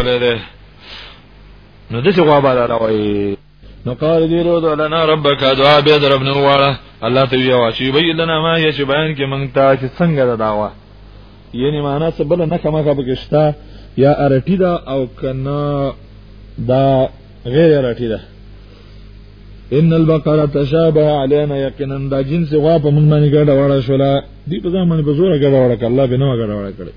ولې ده نو د څه غوا بالا راوي نو قال دی رو دلنا ربک دعا به درب نو واړه الله ته وی واشي وی لنا ما یې چې بیان کې مونږ ته چې څنګه دا داوا یعنی معنا څه بل نه کما کا بکشتا یا ارټی دا او کنا دا غیر ارټی دا ان البقره تشابه علينا یقینا دا جنس غوا په موږ باندې ګډه وړه شولا دی په ځمانه په زور ګډه وړه کړه الله به نو ګډه وړه کړي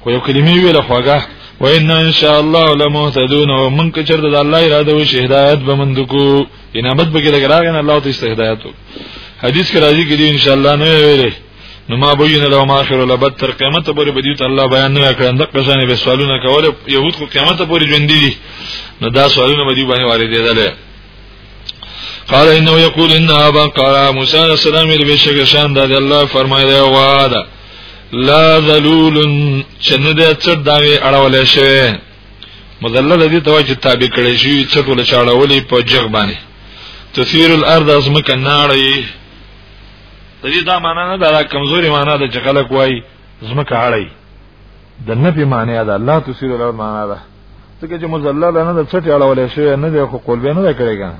خو یو کلمې ویله خوګه و ان ان شاء الله لمهتدون ومن کچر د الله اراده و شه هدایت به مند کو ان ابد بګی لګراغ نه الله ته هدایت حدیث کې راځي کې ان شاء الله نو ویلې نو ما بوینه لو ما اخر ولا بد تر قیامت پورې بدیو ته الله بیان نه کړ اند قشانه به سوالونه کول يهود خو قیامت پورې ژوند دي نو دا سوالونه بدیو باندې وارد دي قال انه يقول ان ابا قال موسى عليه السلام دې بشک شان د الله فرمایلی واده لا ذلول چنه دې څټ داوي اړول شي مذلل دې ته چې تابع کړي شي څټ ول چاړولې په جغ باندې تثیر الارض ازمکه ناړي د دې دا معنا نه دا کمزوري معنا ده چې خلک وایي زمکه اړي د نفي معنی ده لا تسير له معنا ده ځکه چې مزلل نه د چټي اړول شوی نه دی خو قلبه نه کړی کنه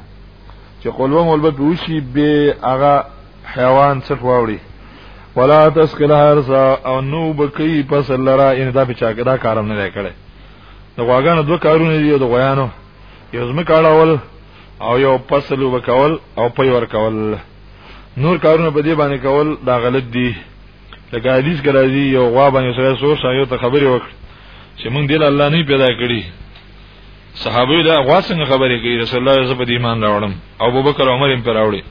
چې قلبه مولبه بوشي به هغه حیوان څټ واوړي ولا تسقل هرسا او نو بکی پس لرا ان دا بچا دا کارم نه کړي د غواګانو دوه کارونه دي د غویانو یو زمکه اړول او یو فصل وکول او پي ورکول نور کارونه په دې باندې کول دا غلط دي لکه حدیث کې راځي یو غوا باندې سره سور شایو ته خبرې وکړي چې موږ دل الله نه پیدا کړی صحابه دا غوا څنګه خبرې کوي رسول الله زه په دې ایمان راوړم او ابوبکر عمر هم پر راوړي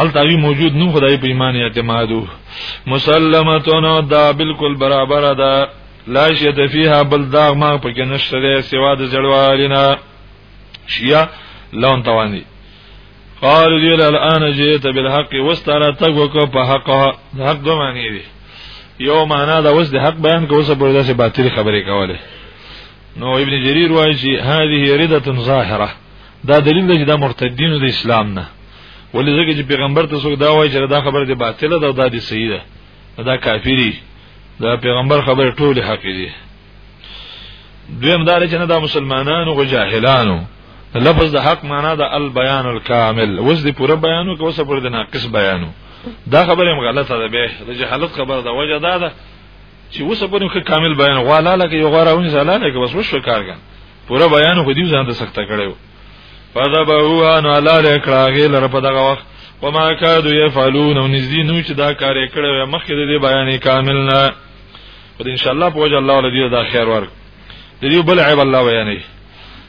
ال تاوی موجود نو خدای په ایمان اعتمادو مسلمتون دا بالکل برابر ده لا شت فیها بل داغ ما پکې نشته سوا د جړوالینا شیا لون توانی قالو دیل الان جیت بالحق واسترا تګو کو په حق حق دو معنی دی یو معنا دا اوس د حق بیان کو څه پر داسې باطل خبرې کوله نو ابن جریر وایي چې هذه رده ظاهره دا دلیل دی چې دا مرتدین د اسلام نه ولې ځکه چې پیغمبر ته څوک دا وایي چې دا خبره دی باطله ده او دا دی صحیح ده دا کافری دا پیغمبر خبره ټول حق دی دویم دار چې نه دا مسلمانانو او جاهلانو لفظ د حق معنا د البیان الکامل وز دی پوره بیانو که وسه پر د ناقص بیانو دا خبره هم غلطه ده به د جهالت خبره ده وجه دا ده چې وسه پر کې کامل بیان غواله لکه یو غواړونه زلاله کې بس وشو کارګن پوره بیان خو دې ځان ته سخته کړو فذبحوها نو الله له کړهغه لره په دغه وخت وما كادوا يفعلون ونزدي نو چې دا کار یې کړو مخکې د بیان کامل نه خو ان شاء الله په وجه الله ولدی دا خیر ورک د دې بل عیب الله بیانې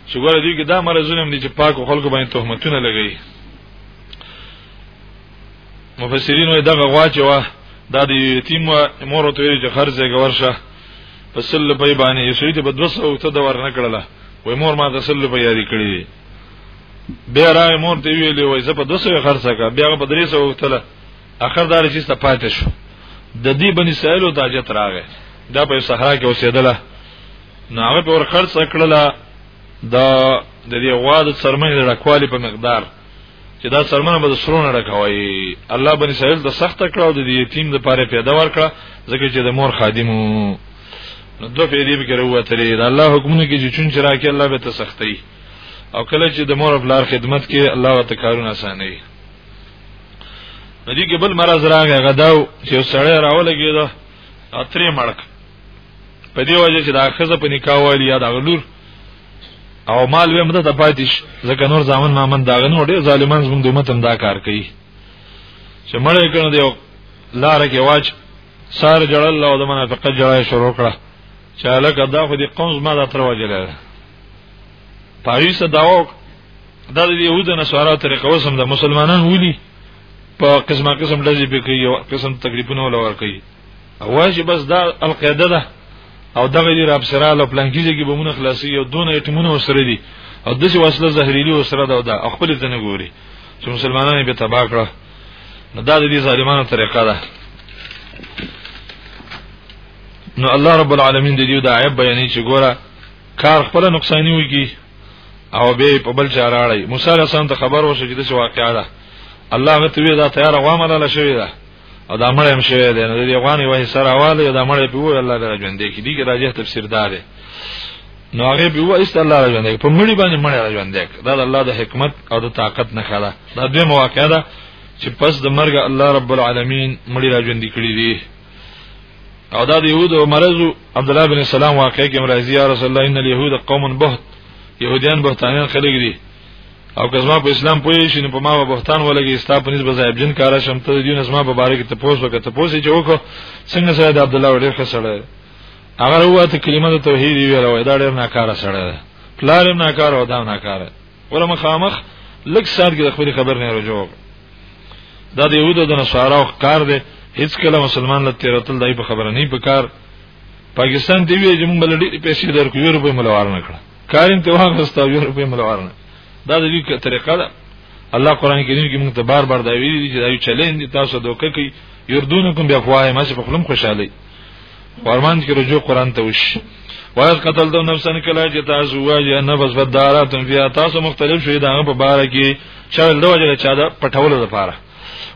چې ګوره دې کې دا مرزونه دي چې پاک خلکو باندې تهمتونه لګي مفسرین وي دغه غواچو دا د یتیم مور ته ویل چې خرزه ګورشه په سل په باندې یسوی ته په 200 ته د ور نه کړله وای مور ما د سل په یاري کړی بیا راي مور ته ویلې وای زه په 200 خرڅه کا بیا په 300 وختله اخر دا رچې ته پاتې شو د دې بني اسرائیل او تاجت راغې دا په صحرا کې اوسېدله نو هغه په ور خرڅ کړله دا د دې غوا د سرمنې د ډکوالي په مقدار چې دا سرمنه به د سرونه ډکوي الله بني اسرائیل د سخت کړه او د یتیم د پاره پیدا ورکړه ځکه چې د مور خادمو نو دوه پیری به کړو وترې دا الله حکمونه کې چې چون چرا کې الله به تسختي او کله چې د مور او بلار خدمت کې الله وتعالى کارونه اسانه ندی کې بل مرز راغی غداو چې سړی راولګي دا اترې مړک په دې وجه چې دا خزه په نکاح وایي یا دا غلور او مال به مده ته پاتې شي ځکه نور ځامن مامن دا غنو ډېر ظالمان زموږ د امت هم دا کار کوي چې مړې کړه دی لار کې واچ سار جړل او د منافقت جړای شروع کړه چې لکه دا خو دې قوم زما د تر وجه لري پاریس داو دا د يهودو نه سوارو طریقه وسم د مسلمانان ولي په قسمه قسم لږی به کوي او قسم تکلیفونه ولا ور کوي اواز بس دا القاعده ده او دغه دی راب سره له پلانکیږي کې بمونه خلاصي او دون ایټمونه وسره دي او دغه وسله زهريلي وسره ده او دا خپل ته نه ګوري چې مسلمانانو به تباہ کړه نو دا د دې ظالمانو طریقه ده نو الله رب العالمین دې دا عیب بیانې چې ګوره کار خپل نقصان وي او به په بل چا راړی موسی علیه السلام ته خبر وشو چې د څه واقعا ده الله غته وی دا تیار غوامه لاله شوی ده او دا مړ هم شوی دی نو د افغاني وای سره حواله دا مړ په وای الله دې ژوندې کې دي کې راځي تفسیر دار نو هغه به وای است الله ژوندې په مړي باندې مړ ژوندې دا د الله د حکمت او د طاقت نه خاله دا دوی مواقع ده چې پس د مرګ الله رب العالمین مړي را ژوندې کړی دي او دا د يهودو مرز عبد الله بن سلام واقع کې مرضی یا رسول الله ان اليهود قوم بهت يهوديان بهتانيان خلک دي او که زما په اسلام پوه شي نو په ما به بهتان ولګي ستا په نسبت زایب جن کارا شم ته دین زما په باره کې ته پوس وکړه ته پوس چې وکړه څنګه سره د عبد الله ډېر ښه سره هغه وروته کلمه د توحید ویل وای دا ډېر ناکاره سره ده پلار ناکاره او دا ناکاره ولا مخامخ لک سات کې د خپل خبر نه رجوع دا د یهودو د نصارا او کار دی هیڅ کله مسلمان له تیرتل دای په خبره نه پکار پاکستان دی وی چې موږ بل ډېر پیسې درکو یو روپې ملوار نه کړه کارین ته واه غستا یو روپې ملوار نه دا د دې طریقه ده الله قران کریم کې موږ ته بار بار دا ویلي چې دا یو چیلنج تاسو دوکه کوي یردونکم بیا فواه ما چې په خپل خوشاله فرمان کې رجوع قران ته وش وایز قتل دو نفسن کله چې تاسو وایي نفس بداراتم فیا تاسو مختلف شوي دا په بار کې چل دو وجه چا دا پټول لپاره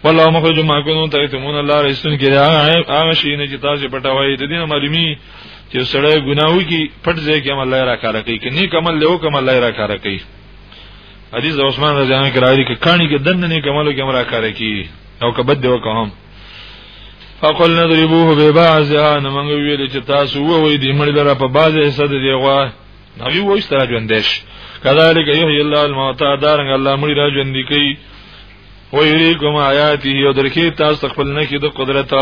والله مخرج ما کنتم تکتمون الله رسول کې هغه شي نه چې تاسو پټوي د دین معلومی چې سړی ګناوي کې پټ ځای کې عمل را کار کوي کې نیک عمل له کوم الله را کار کوي حدیث عثمان رضی الله عنه کې راځي کې کانی کې دند نیک عملو کې عمل را کار کوي او کبد دی وکهم فقل نضربوه ببعضها نو موږ ویل چې تاسو ووی دې مړ لره په بعضه حصہ دی غوا نبی وای ستاره ژوندش کذالک یحیی الله الموتى دارنګ الله مړي را ژوند کوي و یریکم آیاته یو درکې تاسو خپل نه کې د قدرت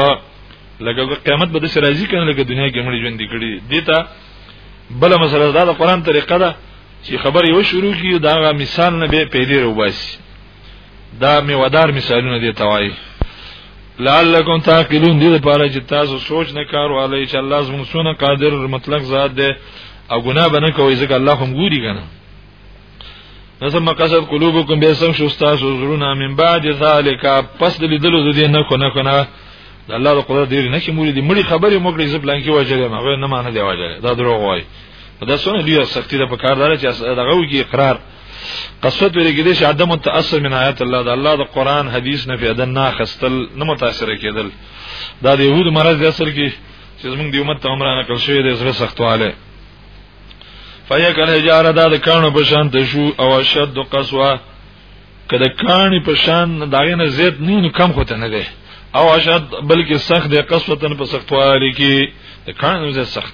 لکه قیامت به د سرایزي کنه لکه دنیا کې مړي ژوند کړي دیتا بل مسله دا د قران طریقه ده چې خبر یو شروع کیو دا مثال نه به پیدا وباسي دا میوادار مثالونه دي توای لعلکم تعقلون دې لپاره چې تاسو سوچ نه کار والي چې الله زموږ سونه قادر مطلق ذات دی او ګناه بنه کوي ځکه الله هم ګوري کنه نسم مقصد قلوبکم بیسم شستا سوزرونا من بعد ذالک پس دلی دلو دې نه کو نه کنه الله د قدرت دې نه کې مولي دې مړي خبرې موکړي زپلان کې وجه ما غوې نه معنی دی وجه دا دروغ وای دا سونه دی سختی ده په کار دار چې دغه وږي اقرار قصد ویل کېږي چې عدم تاثر من آیات الله د الله د قران حدیث نه پیدا نه خستل نه متاثر کېدل دا د يهود مرز د اصل کې چې زمونږ دی امت عمره نقل شوی د زړه سختواله فیا کله جاره دا د کانو په شان ته شو او شد قسوا کله کانی په شان داغه نه زیات نه نو کم خوته نه دی او اشد بلکې سخت دی قسوتن په سختواله کې د کانو زیات سخت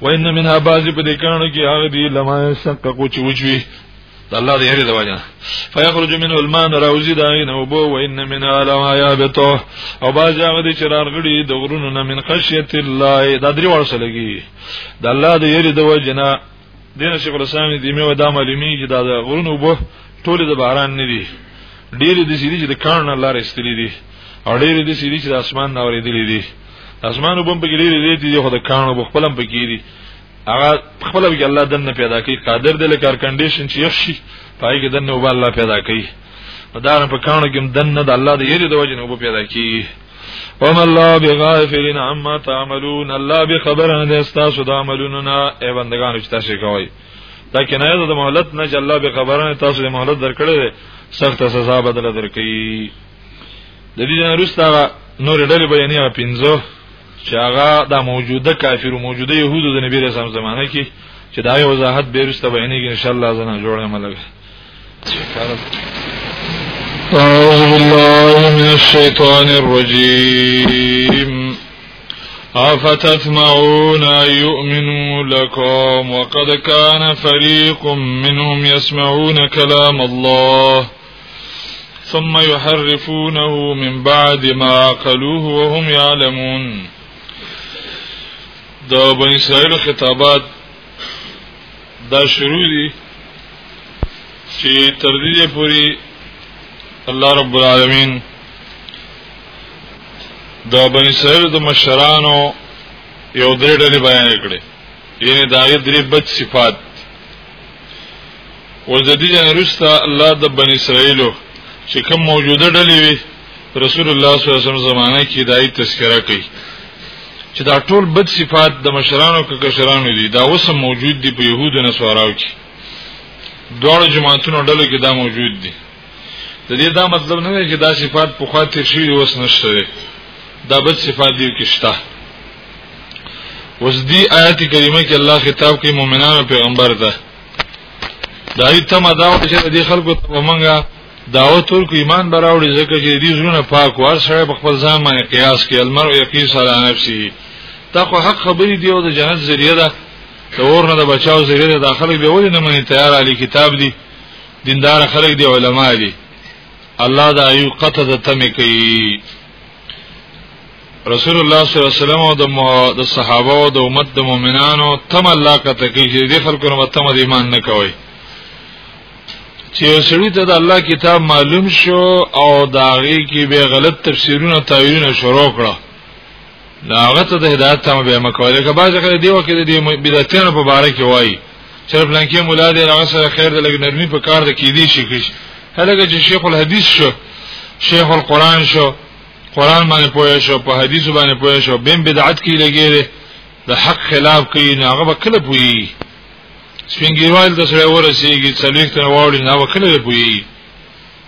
وان منها بعض په دې کانو کې هغه دی لما شک کو چې وجوي د الله د یری د وجه فیخرج منه الماء راوزی دا نه او بو وان من علما یابتو او باز هغه دي چې راغړي د غرونو نه من خشیت الله دا درې ورسه لګي د الله د یری د وجه نه دین شیخ الاسلام دی مې ودا معلومی چې دا د غرونو بو ټول د باران نه دي ډیر د سړي چې د کارن الله رسېدلی دي او ډیر د سړي چې د اسمان نه اورېدلی دي اسمانو بم پکې لري دي دي خو د کانو بخپلم پکې دي هغه خپل به الله دنه پیدا کوي قادر دی لکه کنډیشن چې یشي پای کې دنه وب الله پیدا کوي دا نه په کانو کې دنه د الله د یری د وجه نه وب پیدا کوي وم الله بغافل عما تعملون الله به خبر نه دی تاسو د عملونو نه ای بندگانو چې تاسو کوي دا کنایه د مهلت نه چې الله به خبر نه تاسو د مهلت درکړي سخت سزا بدل درکړي د دې نه وروسته نور ډلې بیانې هغه پنځه چې هغه د موجوده کافرو موجوده يهودو د نبی رسول الله زمانه کې چې دا یو وضاحت به وروسته بیانې کې ان شاء الله زنه جوړه ملګر أعوذ بالله من الشيطان الرجيم أفتثمعون أن يؤمنوا لكم وقد كان فريق منهم يسمعون كلام الله ثم يحرفونه من بعد ما عقلوه وهم يعلمون د بنی اسرائیل خطابات دا شروع دي چې تر دې پوري الله رب العالمین د بنی اسرائیل د مشرانو یو درې ډلې بیان کړې یعنی دا یې درې بد صفات اوس د دې نرسته الله د بن اسرائیلو چې کوم موجوده ډلې وي رسول الله صلی الله علیه وسلم زمانه کې دای تذکرہ کوي چې دا ټول بد صفات د مشرانو کې کشرانو دي دا اوس موجود دي په يهودو نه سوراو کې دوه جماعتونو ډلو کې دا موجود دي د دې دا مطلب نه دی چې دا صفات په خوا تیر شوي اوس نشته دی دا بد صفات دی کې شته اوس دی آیات کریمه کې الله خطاب کوي مؤمنانو پیغمبر ته دا یې تم دا و چې د خلکو ته ومنګه دعوت ورکو ایمان براوړي ځکه چې دې زړه پاک وار سره په خپل ځان باندې قیاس کوي المرء یقیس علی نفسه تا خو حق خبرې دی او د جنت ذریعہ ده د اور نه د بچاو ذریعہ ده داخله به ولې نه مني تیار علی کتاب دی دیندار خلک دی علما دي الله دا یو قطه د تمه کوي رسول الله صلی الله علیه وسلم او د صحابه او د امت د مؤمنانو تم الله کته کوي چې د خلکو نه تم د ایمان نه کوي چې سړی ته د الله کتاب معلوم شو او داغي کې به غلط تفسیرونه تاویلونه شروع کړه نو هغه ته د هدایت تم به مکوله که باز کړه دی وکړي د بدعتانو په باره کې وایي چې پلانکی مولا دې هغه سره خیر د لګ نرمي په کار د کې دی شي کښ هلکه چې شیخ الحدیث شو شیخ القرآن شو قرآن باندې پوهه شو په حدیث باندې پوهه شو بیم بدعت کې لګیږي د حق خلاف کوي نه هغه کله پوي سپینګیوال د سره ورسیږي څلويخت نه واړي نه وکړي پوي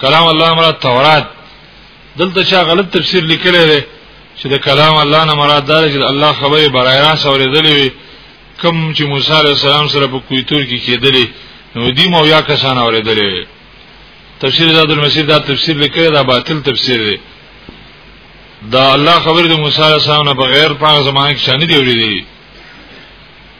کلام الله مراد تورات دلته چا غلط تفسیر لیکلی دی چې د کلام الله نه مراد دا چې الله خبره برای راس اورېدلې وي کوم چې موسی عليه السلام سره په کوی تور کې کېدلې نو دی مو یا کسان اورېدلې تفسیر زاد المسیر دا تفسیر لیکلی دا باطل تفسیر دی دا الله خبر د موسی عليه السلام نه بغیر په زمانه کې شان دی اورېدلې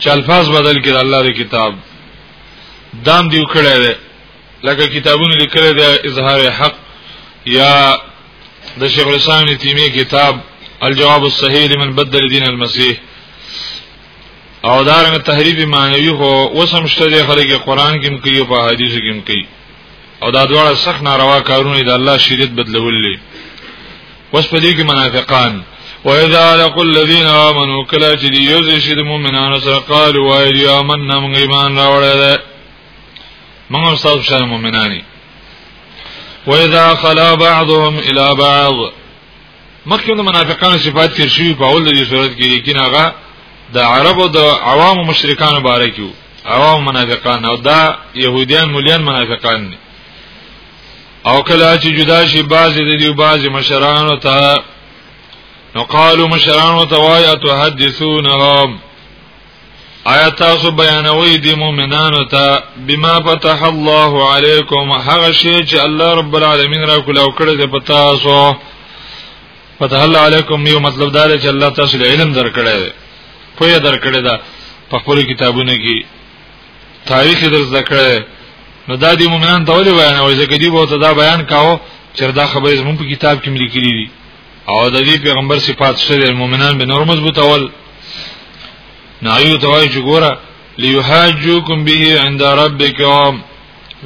چې الفاظ بدل کړي الله د کتاب دام دیو کړی دی لکه کتابونه لیکل دی اظهار حق یا د شیخ الاسلام ابن تیمیه کتاب الجواب الصحیح لمن بدل دین المسیح او دارنګ تحریف معنوي خو وسم شته د خلک قران کې کوي په حدیث کې کوي او دا دواړه سخت ناروا کارونه دي د الله شریعت بدلولې اوس په دې کې منافقان وإذا لقوا الذين آمنوا کلا چې دی یو شي د مؤمنانو سره قالوا وای دی آمنا موږ ایمان راوړل ده موږ تاسو سره مؤمنانی وإذا خلا بعضهم إلى بعض مخکې د منافقانو صفات تیر شوی په اول دې صورت کې لیکن هغه د عربو د عوامو مشرکانو باره کې عوام منافقان او دا يهوديان مليان منافقان دي او کله چې جدا شي بعضي د دې بعضي مشرانو ته نو قالو مشرانو ته وای اتحدثونهم آیا تاسو بیانوي د مؤمنانو ته بما فتح الله علیکم هغه شی چې الله رب العالمین را کولاو کړی دی په تاسو فتح الله علیکم یو مطلب دا دی چې الله تاسو له علم درکړی دی پوهه درکړی ده په خپل کتابونو کې تاریخ در ذکرې نو دا دی مؤمنان ته ولې بیانوي ځکه دی به ته دا بیان کاوه چې دا خبرې زموږ په کتاب کې ملي کړې دي او د دې پیغمبر صفات شته مؤمنان به نور مضبوط اول نایو توای چې ګوره لیحاجوکم به عند ربکم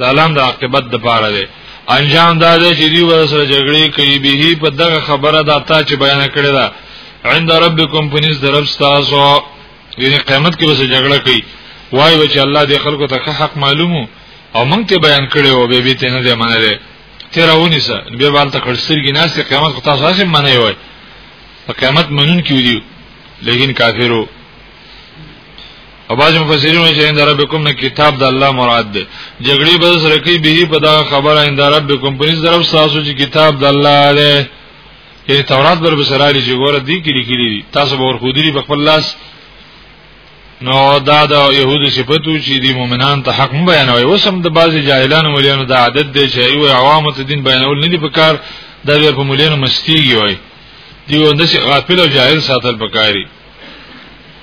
دا لام د عاقبت د پاره دی انجام دا دی چې دی ورسره جګړې کوي به په دغه خبره دا تا چې بیان کړی دا عند ربکم پنځ درب تاسو یعنی قیامت کې وسه جګړه کوي وای و چې الله دې خلکو ته حق معلومو او مونږ ته بیان کړي او به به ته نه دی منره تیراونی سه به بالته خړسرګی ناس قیامت خو تاسو هسه منه وای په قیامت منون کیو دی لیکن کافرو او باج مفسرین وایي چې ان ربکم نه کتاب د الله مراد ده جګړې به سره کوي به په دا خبره ان ربکم پنځ درف تاسو چې کتاب د الله ده یعنی تورات بر بسرالی چې ګوره دی کې لیکلي تاسو به ورخودري په خپل لاس نو دا د يهودو صفاتو چې دي مؤمنان ته حق بیانوي اوس هم د بعضي جاهلانو مليانو د عادت دی چې ایو عوامو ته دین بیانول نه دي پکار دا بیا په مليانو مستيږي وای دیو د څه غافل او جاهل ساتل پکاري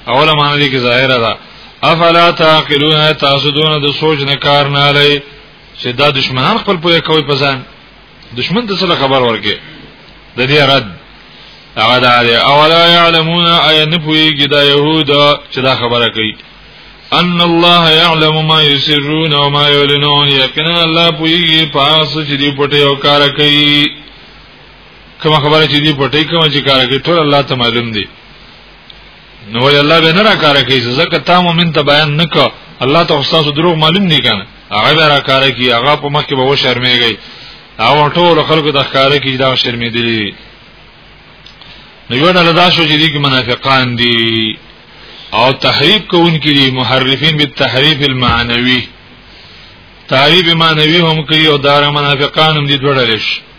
اوله معنی دي کې ظاهره ده افلا تعقلون تاسو دونه د سوچ نه کار نه لای چې دا دشمنان خپل پوهه کوي په ځان دشمن ته سره خبر ورکې د دې رد هغه دا دی او لا يعلمون اي نه پويږي دا يهود چې دا خبره کوي ان الله يعلم ما يسرون وما يعلنون یقینا الله پويږي پاس چې دی پټي او کار کوي کوم خبره چې دی پټي کوم چې کار کوي ټول الله ته معلوم دي نو ول الله به نه را کار کوي ځکه تا مؤمن ته بیان نکړه الله ته استاد دروغ معلوم نه کنه هغه به را کار کوي هغه په مخ کې به و شرمېږي او ټول خلکو د ښکارې کې دا شرمېدلی نو یو ډول دا شو چې دي منافقان دي او تحریف کوونکي دي محرفین بالتحریف المعنوي تعریف معنوي هم کوي او دار منافقان هم دي دوړل شي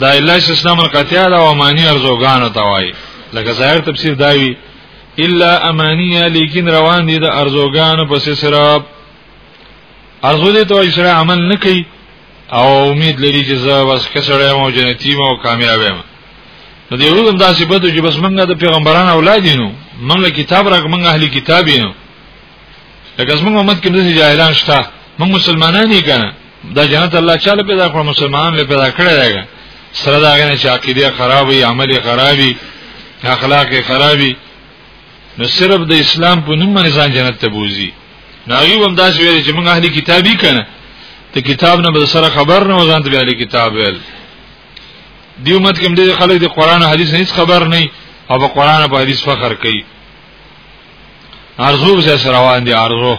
دا الا استثناء منقطع دا او معنی ارزوګان ته وای لکه ظاهر تفسیر داوی الا امانیه لیکن روان دي د ارزوګان په سره ارزو دې ته سره عمل نه کوي او امید لري چې زه بس کسړې مو جنتی مو کامیاب یم نو دی وګم دا صفته چې بس موږ د پیغمبران اولاد یو موږ کتاب راک موږ اهلي کتاب یو لکه زموږ امت کې د جاهلان شته موږ مسلمانان یې کنه دا جنت الله چاله پیدا کړ مسلمان له پیدا کړی دی سره دا غنه چې عقیده خرابې عمل خرابې اخلاق خرابې نو صرف د اسلام په نوم باندې ځان جنت ته بوزي ناغي هم داس ویل چې موږ اهلي کتابي کنه ته کتاب نه به سره خبر نه وزن ته اهلي کتاب ویل دی امت کې موږ خلک د قران او حدیث هیڅ خبر نه او په قران او حدیث فخر کوي ارزو به سره روان دي ارزو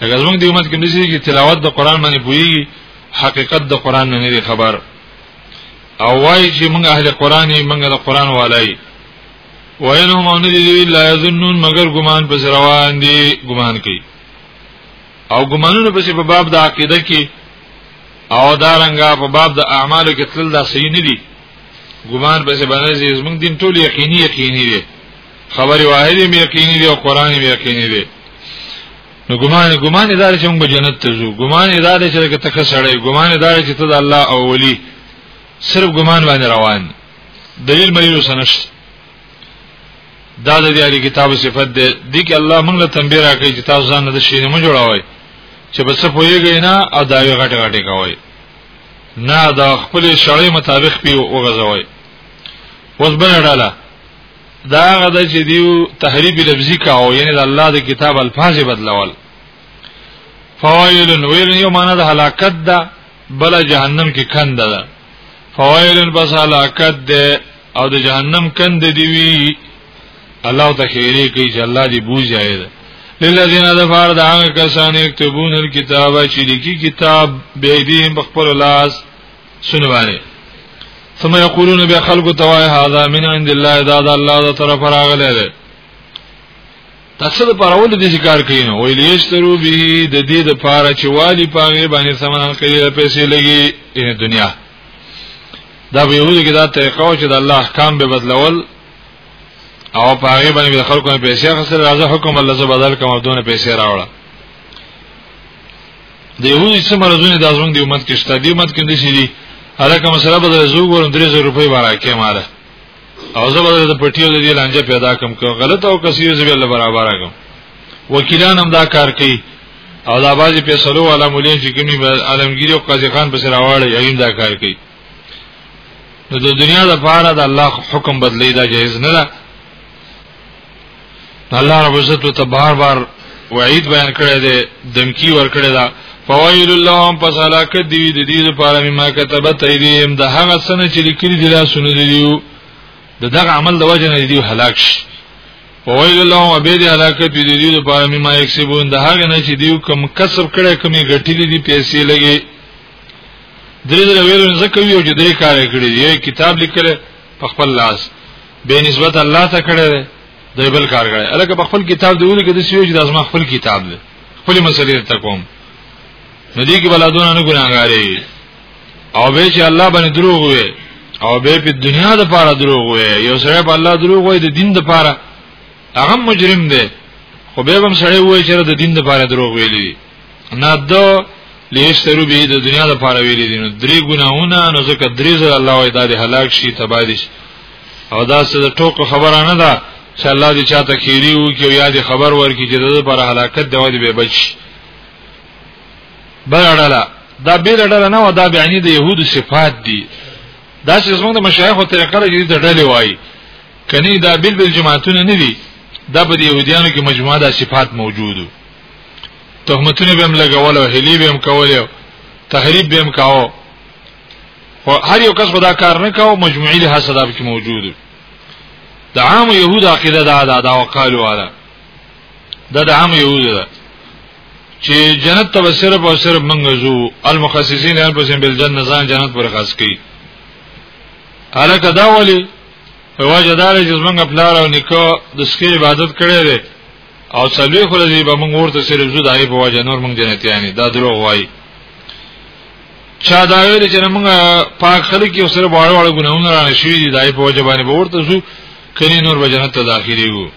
لکه زموږ د امت کې نشي چې تلاوت د قران باندې پوي حقیقت د قران نه نه خبر او وای چې موږ اهل قران یې موږ د قران والای وینهم ان دي لا یظنون مگر ګمان پس روان دي ګمان کوي او ګمانونه پس په باب د عقیده کې او دارنګه په باب د اعمالو کې تل دا صحیح نه دي ګمان پس باندې زموږ دین ټول یقیني یقیني دي خبر واحد هم یقیني دی او قران هم یقیني دی نو ګمان ګمان ادارې چې موږ جنت ته ځو ګمان ادارې چې ته ښه سړی ګمان ادارې چې ته د الله اولی صرف ګمان باندې روان دلیل مریو سنشت دا د دې کتاب صفت دی د کې الله موږ له تنبیه راکړي چې تاسو ځان د شي نه مو جوړوي چې بس په یګی نه او دا یو غټه غټه کوي نه دا خپل شړې مطابق پی وغځوي اوس بل ډاله دا غدا چې دیو تحریف لفظي کاو یعنی د الله د کتاب الفاظ بدلول فوائل ویل یو معنا د هلاکت ده بل جهنم کې کند ده فوائل بس هلاکت ده او د جهنم کند دی وی الله ته خیره کوي چې الله دې بوځي ده للذین ظفر دا کسان یكتبون الكتاب چې لیکي کتاب به دې په خپل لاس شنو باندې ثم یقولون بیا خلق توای هذا من عند الله دا د الله د طرف راغله ده تاسو د پرول دي ذکر کین او لیشترو به د دې د پاره چې والی پاغه باندې سامان کوي پیسې لګي ان دنیا دا به یو کې دا طریقه او چې د الله احکام به بدلول او پاغه باندې خلکو پیسې خسر راځه حکم الله زو بدل کوم دونه پیسې راوړه د یهودي څه مرزونه د ازمن دی امت کې شته دی امت کې نشي دي هرکه مسله بدل زو ګورم 3000 روپۍ وراکه ماله او زه بدل د پټیو د دې لانجه پیدا کم کو غلط او کثیر زوی الله برابر کم وکیلان هم دا کار کوي او دا بازي پیسلو والا مولین چې کومي عالمگیری او قاضي خان بس راوړي یې دا کار کوي نو د دنیا د پاره د الله حکم بدلی دا جایز نه ده الله رب عزت ته بار بار وعید بیان کړی دی دمکی ور کړی دا فوائل اللهم پس علاکه دی د دې لپاره مما كتبت ایدیم د هغه سنه چې لیکلي دي لاسونه دیو د دغه عمل د وجه نه دیو هلاک شي فوائل اللهم به دې هلاکت دی دې لپاره مما یکسبون د هغه نه چې دیو کم کسب کړي کمی ګټلې دي پیسې لګي درې درې ویل نه زکوي او چې درې کار کړی دی کتاب لیکل په خپل لاس به نسبت الله ته کړی دی د بل کار کړی الکه په خپل کتاب دی ولګي د سوي چې د ازما خپل کتاب دی خپل مسلې ته کوم نو دې کې بلادونه نه ګناګاري او به چې الله باندې دروغ وي او به په دنیا د پاره دروغ وي یو سره په الله دروغ وي د دین د پاره هغه مجرم دی خو به هم سره وي چې د دین د پاره دروغ ویلي نه دو لیشترو به د دنیا د پاره ویلې دي نو درې ګناهونه نو ځکه درې زره الله وای دا د هلاک شي تباہ دي او دا څه د ټوکو خبره نه ده چې الله دې چاته خیری وو کې یا دې خبر ورکړي چې د لپاره هلاکت دی ودی به بچ بلړه دا بیرړه نه و دا بیانی د يهودو صفات دي دا چې زموږ د مشایخو طریقه لري د ډلې وای کني دا بل بل جماعتونه نه دي دا په يهوديانو کې مجموعه د صفات موجودو تهمتونه به هم لګول او هلی به هم کول تحریب به هم کاوه خو هر یو کس خدا کار نه کاوه مجموعي له حساب کې موجود د عام يهود عقیده دا دا دا وقالو والا دا د عام يهود دا چې جنت ته صرف او صرف منګه زو المخصصین ان پسې بل جنت ځان جنت پر خاص کی الکه دا ولی واجه دار چې زمنګ پلار او نکاح د سکه عبادت کړي دي او سلوی خو دې به موږ ورته سره زو دای په وجه نور موږ جنتیانی دا دروغ وای چا دا ویل چې موږ پاک خلک یو سره باړ واړ ګناونه را نشوي دي دای په وجه باندې ورته زو کړي نور به جنت ته داخلي وو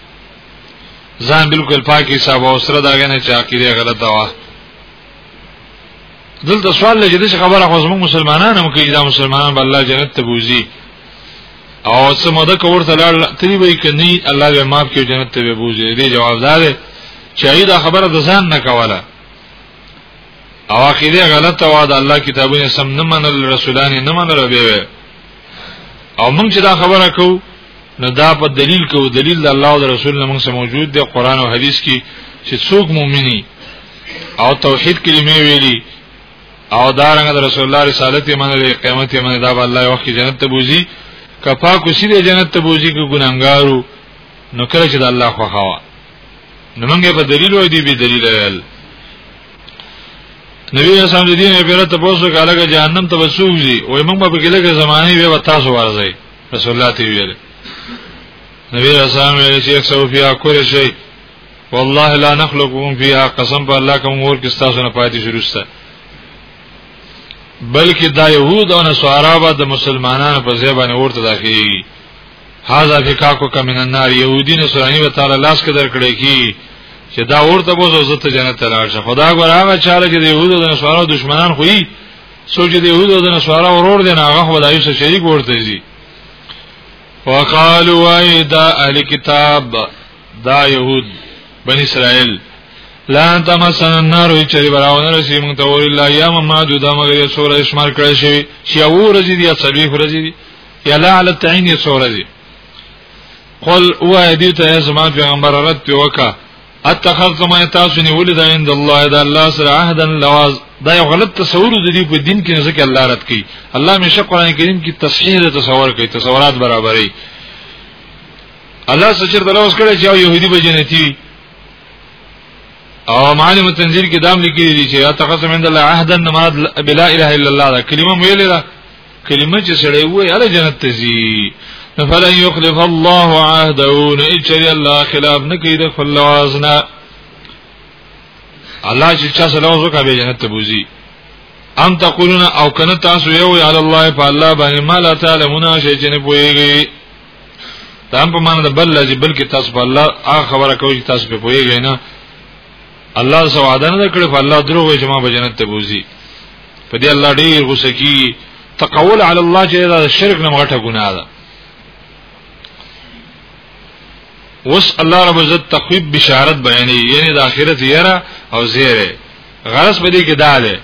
ځان بالکل پاک حساب او سره داګه نه چا کړی غلطه واه دلته سوال لږه د خبره خو زموږ مسلمانانو کې دا مسلمانان بل الله جنت ته بوزي او سمده کور ته لاړ تری وای کني الله به معاف کړي جنت ته به بوزي دې جواب دار چې دا خبره د ځان نه کوله او عقیده غلطه وا د الله کتابونه سم نه منل رسولان نه منل به او موږ چې دا خبره کوو نو دا په دلیل کوو دلیل د الله او رسول نه موږ سره موجود دی قران او حدیث کې چې څوک مؤمنی او توحید کلمې ویلي او دارنګ د رسول الله رسالت یې منلې قیامت یې منلې دا به الله یو وخت جنت ته بوزي کپا کوسی دې جنت ته بوزي کو ګناګارو نو کله چې د الله خو خوا نو موږ په دلیل وای دی به دلیل ویل نبی اسلام دې نه پیره ته پوسو کاله جهنم ته وسوږي وای موږ په ګله کې زمانه وی وتا سو ورځي رسول الله تی ویل نبی اسلام یې چې 100 روپیا کور شي والله لا نخلقكم فيها قسم په الله کوم ور کې تاسو نه پاتې شروسته بلکې دا يهود او نصارا به د مسلمانانو په ځای باندې ورته داخلي هاذا فی کاکو کمن النار يهودي نصراني به تعالی لاس کې درکړي کی چې دا ورته بوزو عزت جنت ته لاړ شه خدا ګور هغه چاله چې د يهودو د نصارا دشمنان خو یې سوچ د يهودو د نصارا ورور دي نه هغه خدای سره شریک ورته زی وقالوا ايدا اهل کتاب دا يهود بني اسرائيل لا تمسن النار چری براون رسی مونږ ته ویل لا یا ما دو دا مگر سور اشمار کړی شي چې او رزي دي اصلي رزي دي یا لا علی تعین یې سور رزي قل او ادي ته زما پیغمبر رد په وکا اتخذتم تاسو نه ولید عند الله دا الله سره عهدا لواز دا یو غلط تصور د دې په دین کې ځکه الله رد کړي الله مشه قران کریم کې تصحیح تصور کوي تصورات برابرې الله سچر دروس کړي چې يهودي به جنتی وي او معلم تنزیل کې دام لیکلي دي چې یا تقسم عند الله عهدا نماد بلا اله الا الله دا کلمه ویلې ده کلمه چې سړی وای ال جنت ته ځي فلا يخلف الله عهده نجري الله خلاف نکي د خپل وازنا الله چې چا سره وځه به جنت ته بوزي ام تقولون او کنه تاسو یو علی الله فالله باندې ما لا تعلمون شي چې نه پويږي دا هم په معنا د بل لږ بلکې تاسو په الله هغه خبره کوي چې تاسو په پوهیږئ نه الله سو وعده نه کړې په الله درو وي چې ما به جنت ته بوزي په دې الله ډیر غوسه کی تقول علی الله چې دا شرک نه مغټه ګناه ده وس الله رب عزت تخویب بشارت بیانې یعنی د آخرت یره او زیره غرض په دې کې دا ده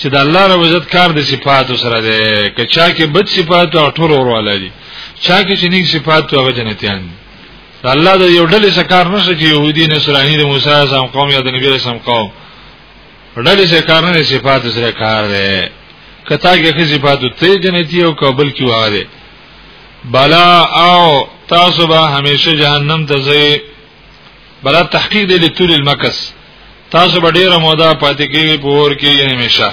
چې د الله رب عزت کار د صفاتو سره ده که چا کې بد صفات او ټول ورواله دي چا کې چې نیک صفات او جنتیان دي الله د یو ډلې سکار نشي چې يهودي نصراني د موسی سم قوم یا د نبی سم قوم ډلې سکار نه صفات سره کار ده کته کې خې صفات ته جنتی او قبل کې واره بلا او تاسو به همیشه جهنم ته ځئ بلا تحقیق دې لتول المکس تاسو به ډیره موده پاتې کیږئ په اور کې یې همیشه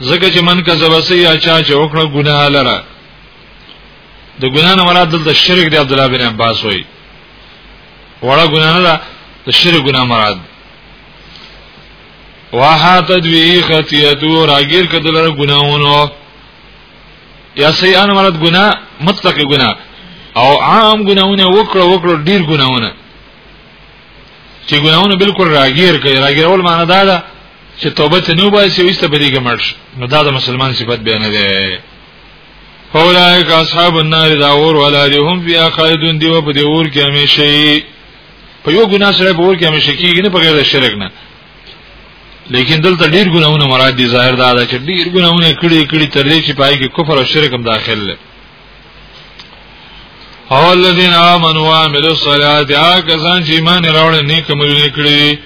ځکه چې من کذب سیا چا چې وکړه ګناه لره د ګناه نه مراد دلته شرک دی عبد الله بن عباس وایي وړه ګناه نه ده د شرک ګناه مراد واحات دوی خطیتو راګیر کدل را ګناونو یا سیان مراد ګناه مطلق ګناه او عام ګناونه وکړه وکړه ډیر ګناونه چې ګناونه بالکل راګیر کوي راګیرول معنی دا ده چې توبه ته نو باسي او ایسته بدی ګمړ نو دا د مسلمان صفت بیان دی فولائک اصحاب النار دا اور ولا دی هم فی خالدون دی په دی اور کې همیشه په یو ګناه سره په اور کې همیشه کیږي نه په غیر شرک نه لیکن دلته ډیر ګناونه مراد دي ظاهر دا ده چې ډیر ګناونه کړي کړي تر دې چې پای کې کفر او شرک هم داخل لري او الذين امنوا وعملوا الصالحات هغه کسان چې ایمان راوړل نیک عملونه کړی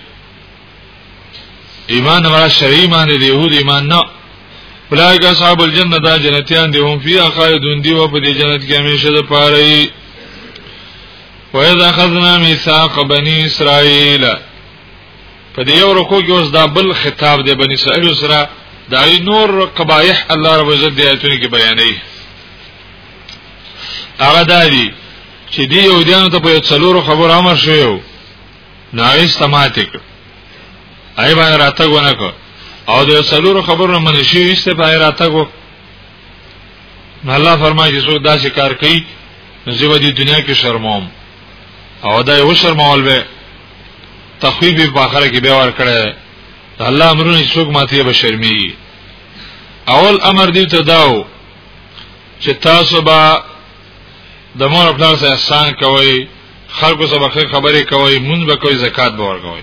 ایمان ورا شرعي ایمان دی يهود ایمان نه اولئک اصحاب الجنه دا جنتیان دي هم فی خالدون دی او په دې جنت کې همیشه د پاره وي وَإِذَا أَخَذْنَا مِيثَاقَ بَنِي إِسْرَائِيلَ په دې یو رکو کې اوس دا بل خطاب دی بنی اسرائیل سره دا نور قبایح الله رب عزت دی ایتونه کې بیانې هغه دادی چې دی یو دیانو ته په څلورو خبر امر شو یو ناویس تماتیک ای باندې راته غونه کو او د څلورو خبرو منې شي وسته باندې راته غو الله فرمایي چې څوک دا چې کار کوي نو زه به د دنیا کې شرموم او دا یو شرمول به تخویب په اخر کې به ور کړه الله امرونه څوک ماتي به شرمي اول امر دی ته داو چې تاسو به د مور خپل سره احسان کوئ خلکو سره بخیر خبرې کوي مونږ به کوئی زکات به ورکوي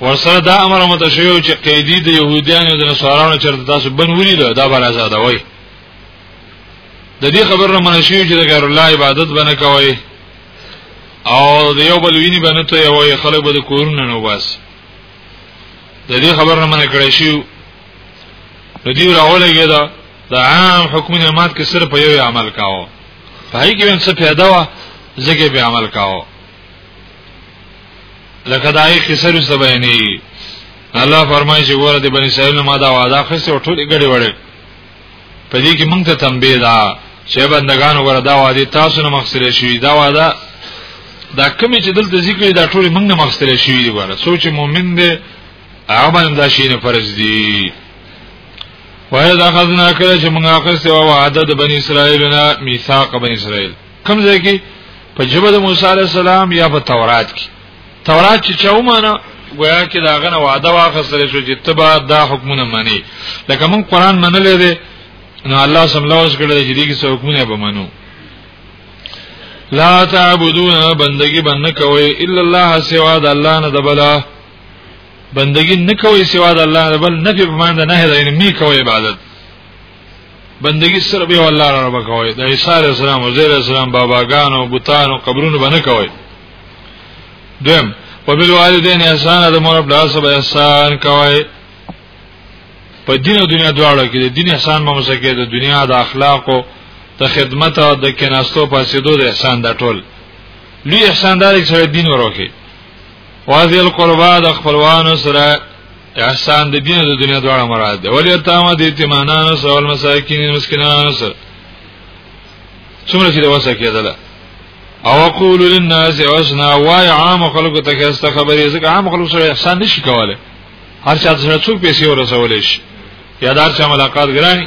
ورسره دا امر متشوي چې قیدی د يهودانو د نصارانو چرته تاسو بنوري ده دا بل آزاد وای د دې خبر نه منشي چې د غیر الله عبادت بنه کوي او د یو بل ویني باندې ته یو خلک به د کورونه نو باسي د دې خبر نه منې کړی شو د دې راولګی دا د عام حکم نعمت کې صرف یو عمل کاوه پای کې هم څه پیدا و زګې به عمل کاوه لکه دا یې قصه رسته بیانې الله فرمایي چې ګوره د بنی اسرائیل ما دا وعده خسته او ټول ګډي وړي په دې کې موږ ته تنبیه ده چې بندگان وګړه دا وادي تاسو نه مخسره شي دا واده دا کمی چې دلته ذکر دا ټول موږ نه مخسره شي دی وره سوچ مؤمن دی هغه باندې دا شي نه فرض دی وای دا خزنه کړ چې موږ اخیسته او وعده د بنی اسرائیل نه میثاق بنی اسرائیل کوم ځای کې په جبه د موسی علی السلام یا په تورات کې تورات چې چا ومانه گویا کې دا غنه وعده واخستل شو چې تبا دا حکمونه مانی لکه مون قران منلې دي نو الله سم لوز کړل چې دې کې څو حکمونه به منو لا تعبدون بندگی بنه کوي الا الله سوا د الله نه دبلا بندگی نه کوي سوا د الله نه بل نه په مان نه نه نه کوي عبادت بندگی سره به الله را رب کوي د عیسی علی السلام او زیر السلام باباګانو بوتانو قبرونو باندې کوي دویم په بل والدین احسان د مور په لاس به احسان کوي په دین او دنیا دواړو کې د دین احسان مو مسکه د دنیا د اخلاقو د خدمت او د کناستو پاسېدو د احسان د ټول لوی احسان دار چې دین وروکي واذل قربا د خپلوانو سره احسان د دین او د دنیا دواړه مراد دی ولی تامه د یتیمانانو سوال مساکین مسکینانو سره څومره چې د وسه کېدله او قول للناس حسنا وای عام خلکو ته کېسته خبرې ځکه عام خلکو سره احسان نشي کولای هر چا سره څوک پیسې ورسول شي یا دار چا ملاقات ګرانی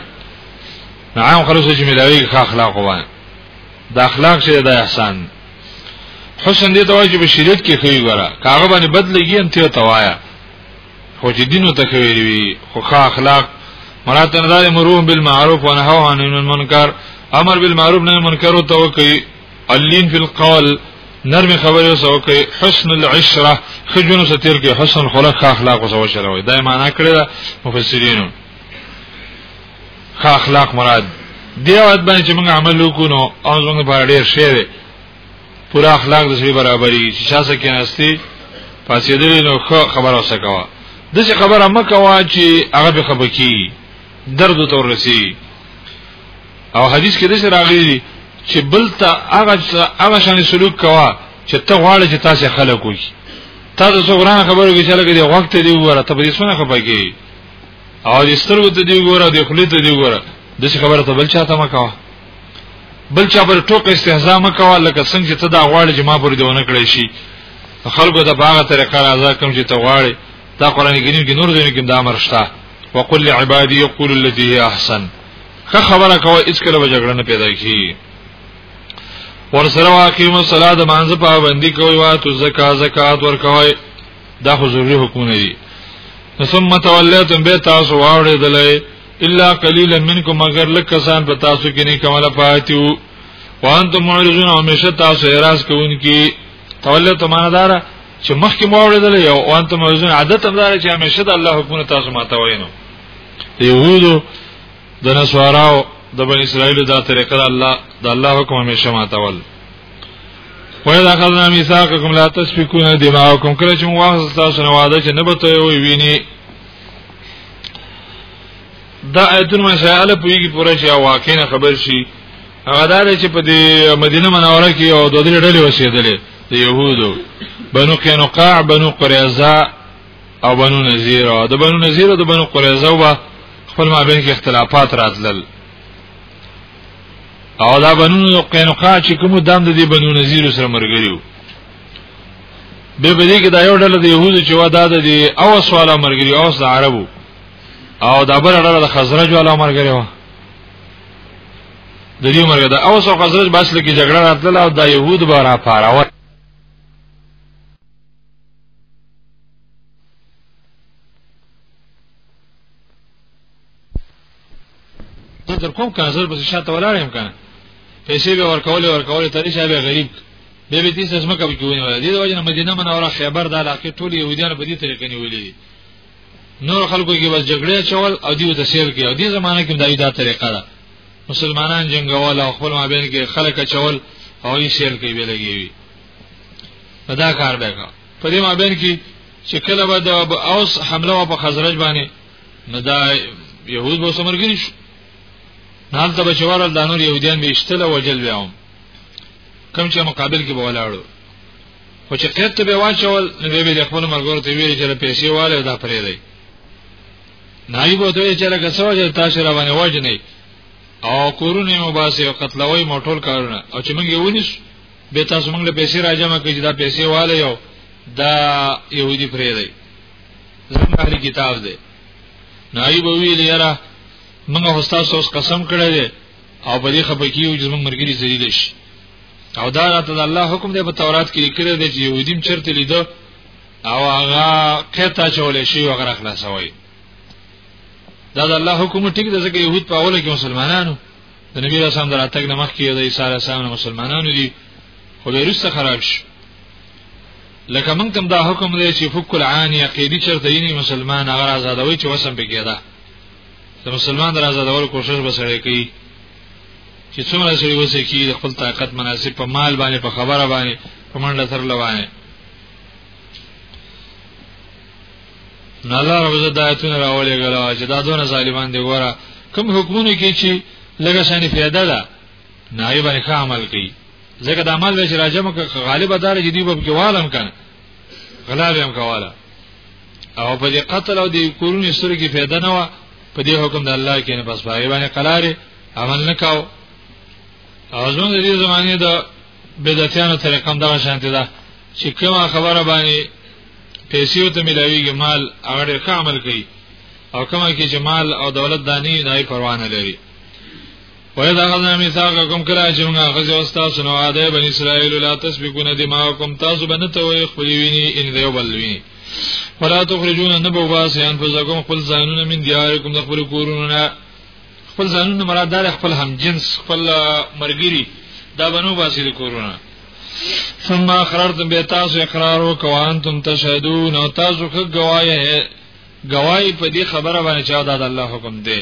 عام خلکو سره چې ملاوي ښه اخلاق وای د اخلاق سره د احسان دی حسن دې ته وایي چې په شریعت کې خې غره کاغه باندې بدلږي ان ته توایا خو چې دینو ته خویل وي خو ښه اخلاق مراد نه دای مروه بالمعروف و نهو عن المنکر امر بالمعروف نه منکر او توکي الین فی القول نرم خبره سو کوي حسن العشره خجونو ستیر کې حسن خلق اخلاق او سو شروي دا معنا کړی دا مفسرینو خا اخلاق مراد دی او باندې چې موږ عمل وکړو او موږ په ډیر شی پورا اخلاق د سړي برابرۍ چې چا سره کې نستی پاسېدل نو خبره وسه کوا د څه خبره مکوا چې هغه به خبکی درد تور رسی او حدیث کې د څه راغلی چې بل ته هغه هغه شان سلوک کوا چې ته غواړې چې تاسو خلک وي تاسو څو غران خبرو کې چې لکه دی وخت دی وره ته به یې څونه خپګي او د سترګو ته دی وره د خلی ته دی وره د څه خبره ته بل چاته مکوا بل چا پر ټوک استهزاء مکوا لکه څنګه چې ته دا غواړې چې ما پر دې ونه کړې شي خلکو د باغه طریقه راځه کوم چې ته غواړې دا قران کریم کې نور ځینې کې دا امر شته وقل لعبادي يقول التي هي احسن خه خبره کوي اس کله به جګړه نه پیدا کی ورسره واقیم الصلاه د مانځ پابندي کوي وا تو زکات زکات ور کوي دا خو ضروري حکم نه دي ثم توليتم به تاسو واوړې دلای الا قليلا منکم مگر لک کسان په تاسو کې نه کومه پاتیو وانتم معرضون همیشه تاسو اعتراض کوونکی تولد ته ماندار چې مخکې موړدل یو وانتم معرضون عادت هم دار چې همیشه د الله حکم تاسو ماته وینو يهودو د نسواراو د بنی اسرائیل دا طریقه د الله د الله حکم همیشه ماته ول وإذا أخذنا ميثاقكم لا تسفكون دماءكم کله چې موږ تاسو نه وعده چې نه به ته وي ویني دا ایتونه مسائل په یوه پوره شي واقع نه خبر شي هغه دا چې په دې مدینه منوره کې او د دې ډلې وسیدلې د يهودو بنو قینقاع بنو قریظه او بنو نذیر او د بنو نذیر او د بنو قریظه وبا خپل مابین کې اختلافات راتلل او دا بنو قینقاع چې کوم دام د دې بنو نذیر سره مرګریو به به دې کې دا یو ډله د يهودو چې ودا د دې او سواله مرګري او د عربو او دا بل ډله د خزرج والا مرګري و د دې مرګ دا او سو خزرج بس لکه جګړه راتله او دا يهود به را پاراوه ته در کوم کنه زر پس شاته ولاړم کنه پیسې به ورکول ورکول ترې چې به غریب به به تیس اسمه کوي کوي نه دي د وجه مدینه منوره خیبر د علاقې ټول يهوديان په دې طریقې نیولې نور خلکو کې بس جګړه چول او دیو ته سیل کې او دې زمانه کې دایي دا طریقه ده مسلمانان جنگول او خپل مابین کې خلک چول او یې سیل کې به لګي دا کار به کا په دې مابین کې چې کله به د اوس حمله په خزرج باندې نو دا يهود به سمرګري شو نال ته بچوار د نور يهوديان به اشتل او جل وياوم کم چې مقابل کې به ولاړو خو چې قید ته به واچول نو به د خپل مرګور ته ویل چې پیسې والے دا پرې دی نایب وته چې لکه سوجه تاسو را باندې وجنې او کورونه مباسي او قتلوي موټول کارونه او چې موږ یې ونیس به تاسو موږ له پیسې راځم کې چې دا پیسې والے یو دا يهودي پرې دی زموږ اهل کتاب دی نایب ویل یاره موږ استاد اوس قسم کړی دی او په دې خبر کې یو چې موږ مرګري ذلیل شي او دا راته د الله حکم دی په تورات کې لیکل دی چې يهودیم چرته لیدو او هغه کته چولې شي او هغه خلاصوي دا د الله حکم ټیک دی ځکه يهود په اوله کې مسلمانانو د نبی رسول الله دراتګ نه مخکې د عیسی علیه السلام مسلمانانو دي خو بیرسته خراب شي لکه من کوم دا حکم دی چې فک العانی عقیدی چرته یې مسلمان هغه آزادوي چې وسم پکې ده د مسلمان در آزادول کوشش وسړي کوي چې څومره سړي وسه کی خپل طاقت مناسب په مال باندې په خبره باندې په منډه تر لوانه نه الله رب عزت دایتونه راولې غلا چې دا دونه ظالمان دی ګوره کوم حکمونه کې چې لګه شانې پیدا ده نای باندې ښه عمل کوي ځکه د عمل وجه راجم که غالب دار جدي وب کې والم کنه غلا به هم کوله او په دې قتل او دې کورونې سره کې فایده نه و په دې حکم د الله کې نه بس پای باندې قلارې عمل نه کاو او زموږ د دې زمانه د بدعتانو طریقه هم دا شانته ده چې کومه خبره باندې پیسې ته ملاویږي مال هغه ښه عمل کوي او کومه کې چې مال او دولت دانی نه پروانه لري وای دا غزا میثاق کوم کړه چې موږ غزا وستا سنو اده بنی اسرائیل لا تسبقون دماءکم تاسو باندې ته وي خپل ویني ان دی بل ویني ولا تخرجون نبو باسیان فزکم خپل ځانونه من دیارکم د خپل کورونو نه خپل ځانونه مراد دار خپل هم جنس خپل مرګری دا بنو باسي د کورونه ثم اقررتم به تاسو اقرار وکوانتم تشهدون او تاسو خو گواهی گواہی په دې خبره باندې چې دا د الله حکم دی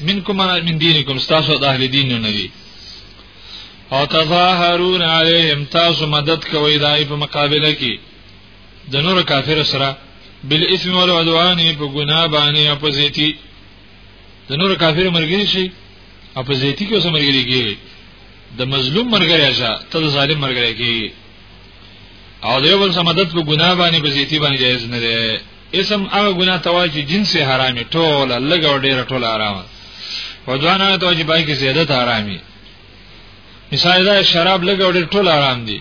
منکم من دینکم تاسو د اهل دین نه دي او تظاهرون علیهم تاسو مدد کوئ دای په مقابله کې د نور کافر سره بالاسم والعدوان په ګناه باندې اپوزیتی د نور کافر مرګري شي اپوزیتی کې سره مرګري کیږي د مظلوم مرګري شه ته د ظالم مرګري کیږي او دیو بل سمدد په ګناه باندې په زیتی باندې جایز نه دی اسم هغه ګناه ته وایي چې جنس یې حرام وي ټوله لږه او ډېره ټوله حرامه او دوه نه ته وایي چې پای کې زیادت حرام وي مثال دا شراب لږه او ډېر ټوله حرام دي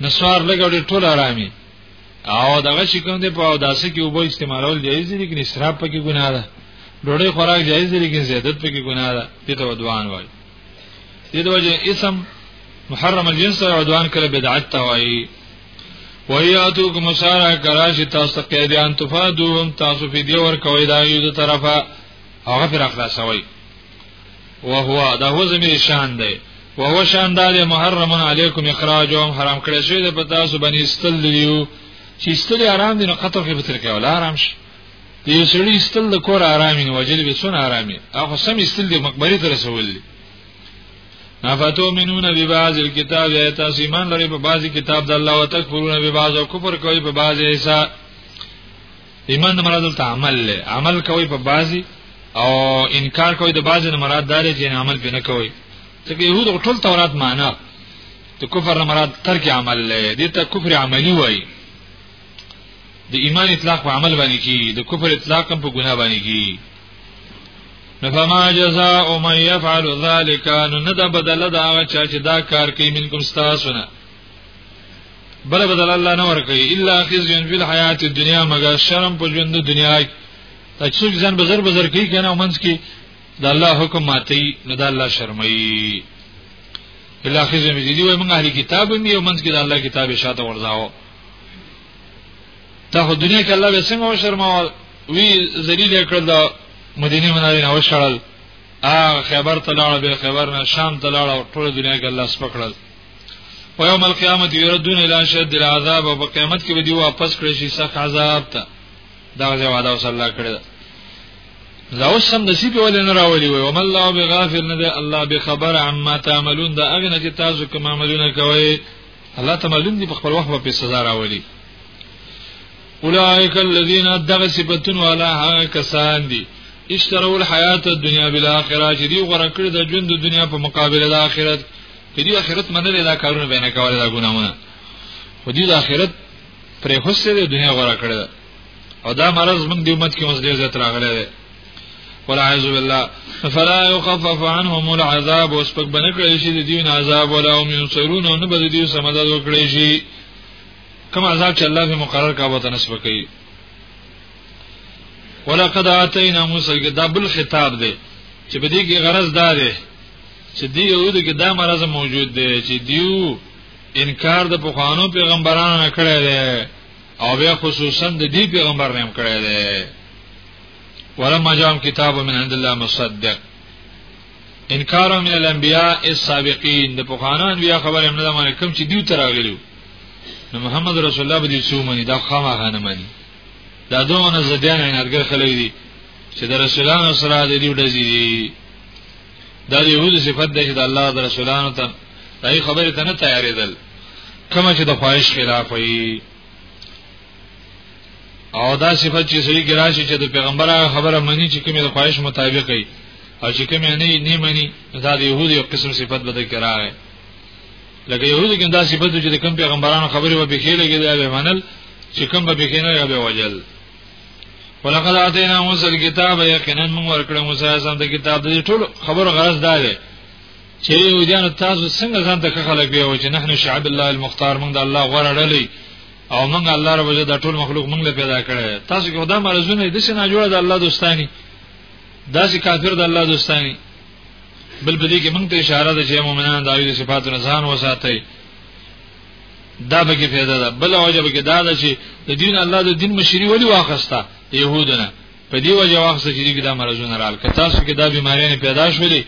نسوار لږه او ډېر ټوله حرام دي او دغه شي کوم دی په اوداسه کې وبو استعمالول جایز دي لیکن اسراف پکې ګناه ده ډوډۍ خوراک جایز دي لیکن زیادت پکې ګناه ده دې ته ودوان وایي دې د وجه اسم محرم الجنس او عدوان کله بدعت ته وایي ویاتو کوم سارا کراشی تاسو قیدیان تفادوهم تاسو په دی ور کوي دا یو د طرفه هغه پر اخلاصوي وهو دا هو زمیر شان دی وهو شان دا دی محرم علیکم اخراجهم حرام کړی شوی د پتا سو بنی استل دیو چې استل آرام دي نو قطر کې بتر کې ولا آرام شي یو سړی استل د کور آرامین وجل به سن آرامین هغه سم استل د مقبره تر رسول دي نفتو منون بی بعض الكتاب یا تاسو ایمان لري په بعضی کتاب د الله او تکفرون بی بعض او کفر کوي په بعضی ایسا ایمان مراد ته عمل له عمل کوي په بعضی او انکار کوي د بعضی نه مراد دار چې عمل به نه کوي ځکه يهود ټول تورات معنا ته کفر نه مراد ترک عمل له دي ته کفر عملی وایي د ایمان اطلاق په عمل باندې کی د کفر اطلاق هم په ګناه باندې کی نفما جزاء من يفعل ذلك نو نه دا بدل دا هغه چا چې دا کار کوي منکم تاسو نه بل بدل الله نه ورکوي الا خزي في الحياه الدنيا مگر شرم په ژوند دنیا ته څوک ځان بزر بزر کوي کنه ومنځ کې د الله حکم ماتي نه د الله شرمي الا خزي مې دي وای موږ اهلي کتاب مې ومنځ کې د الله کتاب شاته ورځاو ته خو دنیا کې الله به څنګه وشرماو وی ذلیل کړل د مدینه منورې نه وشړل ا خبر تلاړ به خبر نه شام تلاړ ټول دنیا کې الله سپکړل او یوم القیامت یردون الی شد العذاب او په قیامت کې به دی واپس کړی شي سخت عذاب ته دا ځای وعده وصلی الله کړی دا زاو سم نصیب ولې نه راولي وي ومن الله بغافل نه دی الله بخبر عما تعملون دا هغه نه چې تاسو کوم عملونه کوئ الله ته معلوم دي په خپل وخت په سزا راولي اولئک الذین دغ صفاتون والا ها کسان دي اشتروا الحیات الدنیا بالاخره چې دی غره کړی د ژوند د دنیا په مقابله د آخرت چې دی آخرت منل دا کارونه بینه کول دا ګناونه خو دی د آخرت پرې خوسته د دنیا غره کړی او دا مرض موږ د امت کې اوس ډیر زیات راغلی دی والعیاذ بالله فلا يخفف عنهم العذاب وسبق بنکړی شي د دین عذاب ولا هم ينصرون نو به دې سم مدد وکړي شي کوم عذاب چې الله په مقرر کا وته نسب کوي ولقد اتینا موسی کې دبل خطاب دی چې په دې کې غرض دا دی چې دی یو د کې دا مرز موجود دی چې دیو انکار د پخوانو پیغمبرانو نه کړی دی او بیا خصوصا د دې پیغمبر نیم کړی دی ولما جاءهم كتاب من عند الله مصدق انکار من الانبیاء السابقین د پخوانان بیا خبره نه مانی کوم چې دیو تراغلیو نو محمد رسول الله بده څو مانی دا خامہ غانه مانی دا دوه زديان انرګر خلک دي چې د رسولانو سره د دیو دزي دي دا د یهودو صفت ده چې د الله د رسولانو ته دای خبره ته نه تیارېدل کما چې د خواهش خلاف وي او دا صفت چې سړي کې راشي چې د پیغمبر هغه خبره مني چې کومه د خواهش مطابق وي او چې کومه نه نه مني دا د يهودي یو قسم صفت بده کراغه لکه يهودي کې دا صفت چې د کوم پیغمبرانو خبره به بخیل کې دا به منل چې کوم به بخیل نه به وجل ولقد اتینا موسی الكتاب یقینا موږ ورکړ موسی سم د کتاب د ټول خبرو غرض دا دی چې یو جن تاسو څنګه ځان ته خلک بیا و چې نحنو شعب الله المختار موږ د الله غوړه ډلې او موږ الله رب جل دا ټول مخلوق موږ له پیدا کړي تاسو کې خدای مرزونه د شنه جوړه د الله دوستانی داسې کافر د الله دوستانی بل په دې کې موږ ته اشاره ده چې مؤمنان د اوی صفاتو نه ځان وساتي دا به کې پیدا ده بل وجه به کې دا ده چې د دین الله د دین مشری ولی واخستا يهودونه په دې وجه واخسته چې دا مرزونه رال که تاسو کې دا بیماری نه پیدا شولې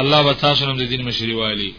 الله به تاسو نن د دین مشری والی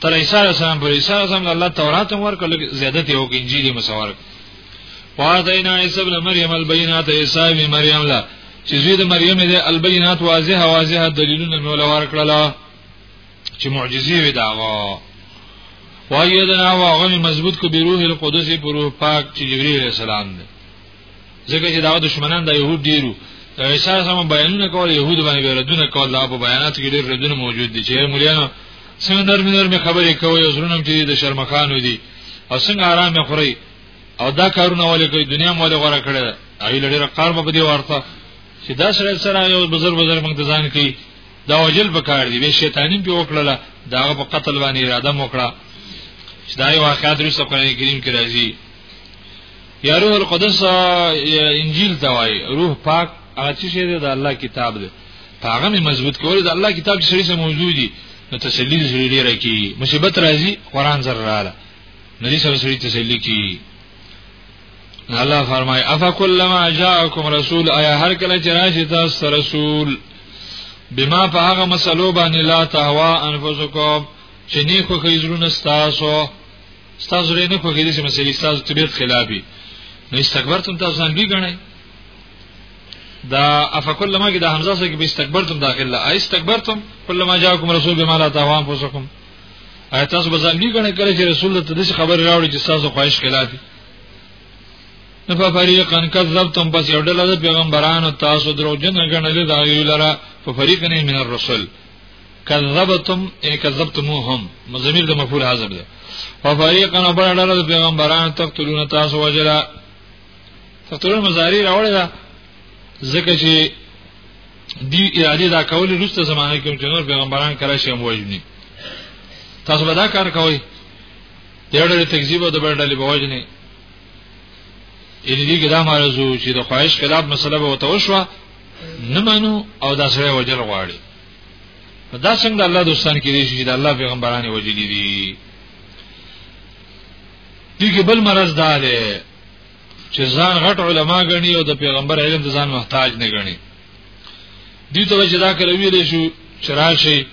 تر عیسی علیه السلام پر عیسی علیه السلام الله تورات هم ورکړ لږ زیادت یو کې انجیل یې مسور وادینا عیسی ابن مریم البینات عیسی ابن مریم لا چې زوی د مریم دې البینات واضح واضح دلیلونه مولا ورکړل چې معجزې وي داغه وایدنا واغنی مضبوط کو به روح القدس پر روح پاک چې جبرئیل السلام دی ځکه چې دا دشمنان د يهود ډیرو عیسی سم بیانونه کول يهود باندې وردونه کول دا په بیاناتو کې ډیر ردونه موجود دي چې مليانو څنګه نرم نرم خبرې کوي او زرونم چې د شرمخانو دي او څنګه آرام خوري او دا کارونه ولې کوي دنیا مولې غوړه کړې ده ایل ډیر قار په دې ورته چې دا سره سره یو بزر بزر موږ ځان کوي دا وجل بکار دی به شیطانین په وکړه دا په قتل باندې اراده وکړه چې دا یو واقعیت رسو قرآن کریم کې راځي یا روح القدس انجیل ته وای روح پاک هغه چې شه د الله کتاب دی هغه مې مضبوط کول د الله کتاب سره سره موضوع دي نو تسلی سره ډیره کی مصیبت راځي قران سره رااله نبی سره سره تسلی کی الله فرمای افا کلما جاءکم رسول ایا هر کله چې راشي تاسو رسول بما په هغه مسلو باندې لا تهوا انفسکم چې نه خو خیزرونه تاسو استاد لري نه کوي دې مسلې استاد طبيعت خلافي نو استکبرتم تاسو ځان لوی ګڼئ دا افکل لما کې دا حمزه سره کې به استکبرتم داخل لا استکبرتم کله ما جاءکم رسول بما لا تهوان فسکم آیا تاسو به ځان لوی ګڼئ کله چې رسول ته دې خبر راوړي چې تاسو خواهش خلافي نو په فریقن کذبتم پس یو ډله د پیغمبرانو تاسو دروغجن غنل دا یو لره په فریقن من الرسل کذبتم ان کذبتموهم مزمیر د مفعول حذف ده وفريقا بل ډله د پیغمبرانو تقتلون تاسو وجلا تقتلون مزاری راوړی دا ځکه چې دی اراده دا کول روسته زمانه کې چې نور پیغمبران کرا شي هم وژني تاسو به دا کار کوئ یو ډول تکذیب او د بل ډول بوجنه ان دې کې دا مرزو چې د خواهش خلاف مسله به وتوشوا نه منو او دا سره وجل غواړي دا څنګه الله دوستان کې دي چې د الله پیغمبران وجلي دي دغه بل مرز دا ده چې ځان غټ علما غني او د پیغمبر علم د ځان محتاج نه غني دي ته چې دا کله ویل شو چې راشي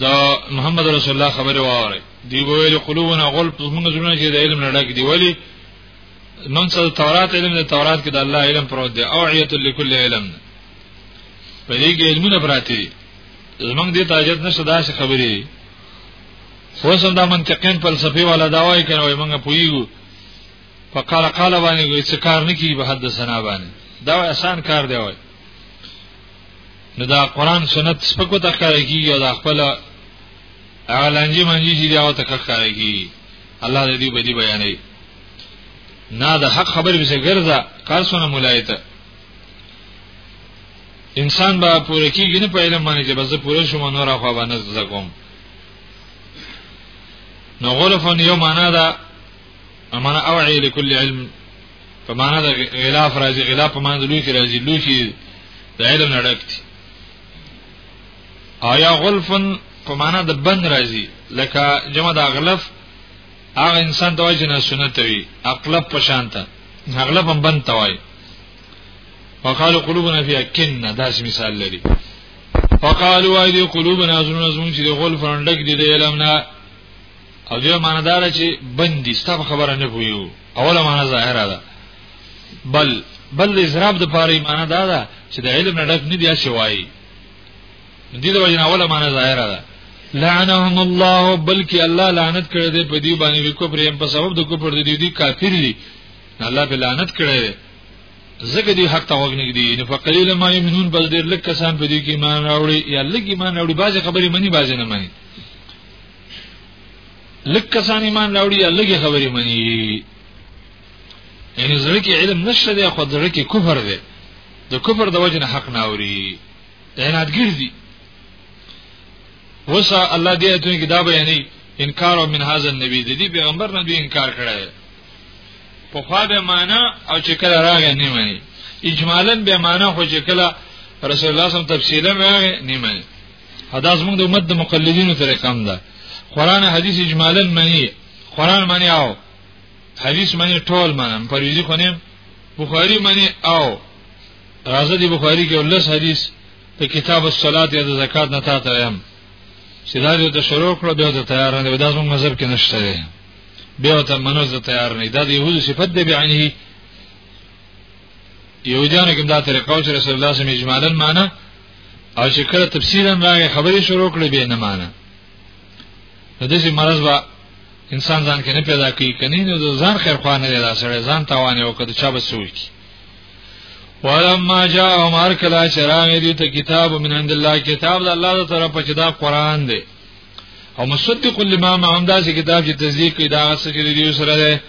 دا محمد رسول الله خبره واره دی ویل قلوبنا غلب موږ زمونه چې د علم نه ډک دی ولی من سره تورات علم د تورات کې د الله علم پروت دی او عیت لكل علم په دې کې علمونه پراته دي زمنګ دې تاجت نشته دا څه خبرې خو سم دا منطقین فلسفي والا دا وایي کنه وایي موږ پویو فقال قال باندې کوئی څه کار نه کی به حد سنا باندې دا آسان کار دی وایي نو دا قران سنت سپکو ته کار کیږي او دا خپل هغه لنجي منجي چې دا ته کار کیږي الله دې دې بدی بیانې نه دا حق خبر به څه ګرځا کار سونه مولایته انسان به پوره کیږي نه په علم باندې چې بس پوره شوم نور خو باندې زده کوم نو غلفن یو معنا ده معنا اوعی لكل علم په معنا ده غلاف راځي غلاف په معنا ده لوی کې راځي لوی کې د علم نه ډکتي آیا غلفن په معنا د بند راځي لکه جمع د اغلف هغه انسان د وجه نه سنت وي اقلب په شانته اغلب هم بند توای وقالو قلوبنا فی اکنه داس مثال لري وقالو وای دی قلوبنا زمون زمون چې غول فرندک دي د علم نه او دې ماندار چې بندي ستاسو خبره نه پویو اوله معنا ظاهره ده بل بل اضراب د پاره ایمانه دا ده چې د علم نه ډک نه دی چې وایي دې د وجه اوله معنا ظاهره ده لعنهم الله بلکې الله لعنت کړی دی په دې باندې کوپر یې په سبب د کوپر دې دي کافر دي الله په لعنت کړی زګه دی حق ته وګنګ دی نه فقلیل ما یمنون بس ډیر لک کسان په دې کې ایمان راوړي یا لګ ایمان راوړي بعضی خبرې مني بعضی نه مني لک کسان ایمان راوړي یا لګ خبرې مني یعنی زړه کې علم نشته دی خو زړه کې کفر دی د کفر د وجه نه حق نه اوري عنادګر دي وسه الله دې ته کې دا بیانې انکار او من هاذ النبی دې پیغمبر نه دې انکار کړی په خوا به معنا او چې کله راغی نه مانی اجمالا به معنا خو چې کله رسول الله صم تفصیلا راغی نه مانی حداس موږ د امت د مقلدینو تر کم ده قران حدیث اجمالا معنی قران معنی او حدیث معنی ټول معنی پرویزی خو نه بخاری معنی او راځه دی بخاری کې ولس حدیث ته کتاب الصلاه یا د زکات نه تا ته هم چې دا د شروع کړو بیا ته تیار نه دی دا زموږ مذهب کې نشته بیا ته منو زه تیار نه دا د يهودو صفت دی بعینه يهودانو کوم دا طریقه چې رسول الله صلی الله علیه وسلم اجمالا معنا او چې کله تفصیلا راغی خبرې شروع کړې به نه معنا د دې مرز با انسان ځان کې نه پیدا کوي کني نو ځان خیر خوانه دی دا سره ځان توان یو کده چا بسوي ولما جاء عمر کلا چراغ دې ته کتاب من عند الله کتاب د الله تعالی په چې دا قران دی او مصدق لما ما همدا چې کتاب چې تصدیق کوي دا څه چې دی سره ده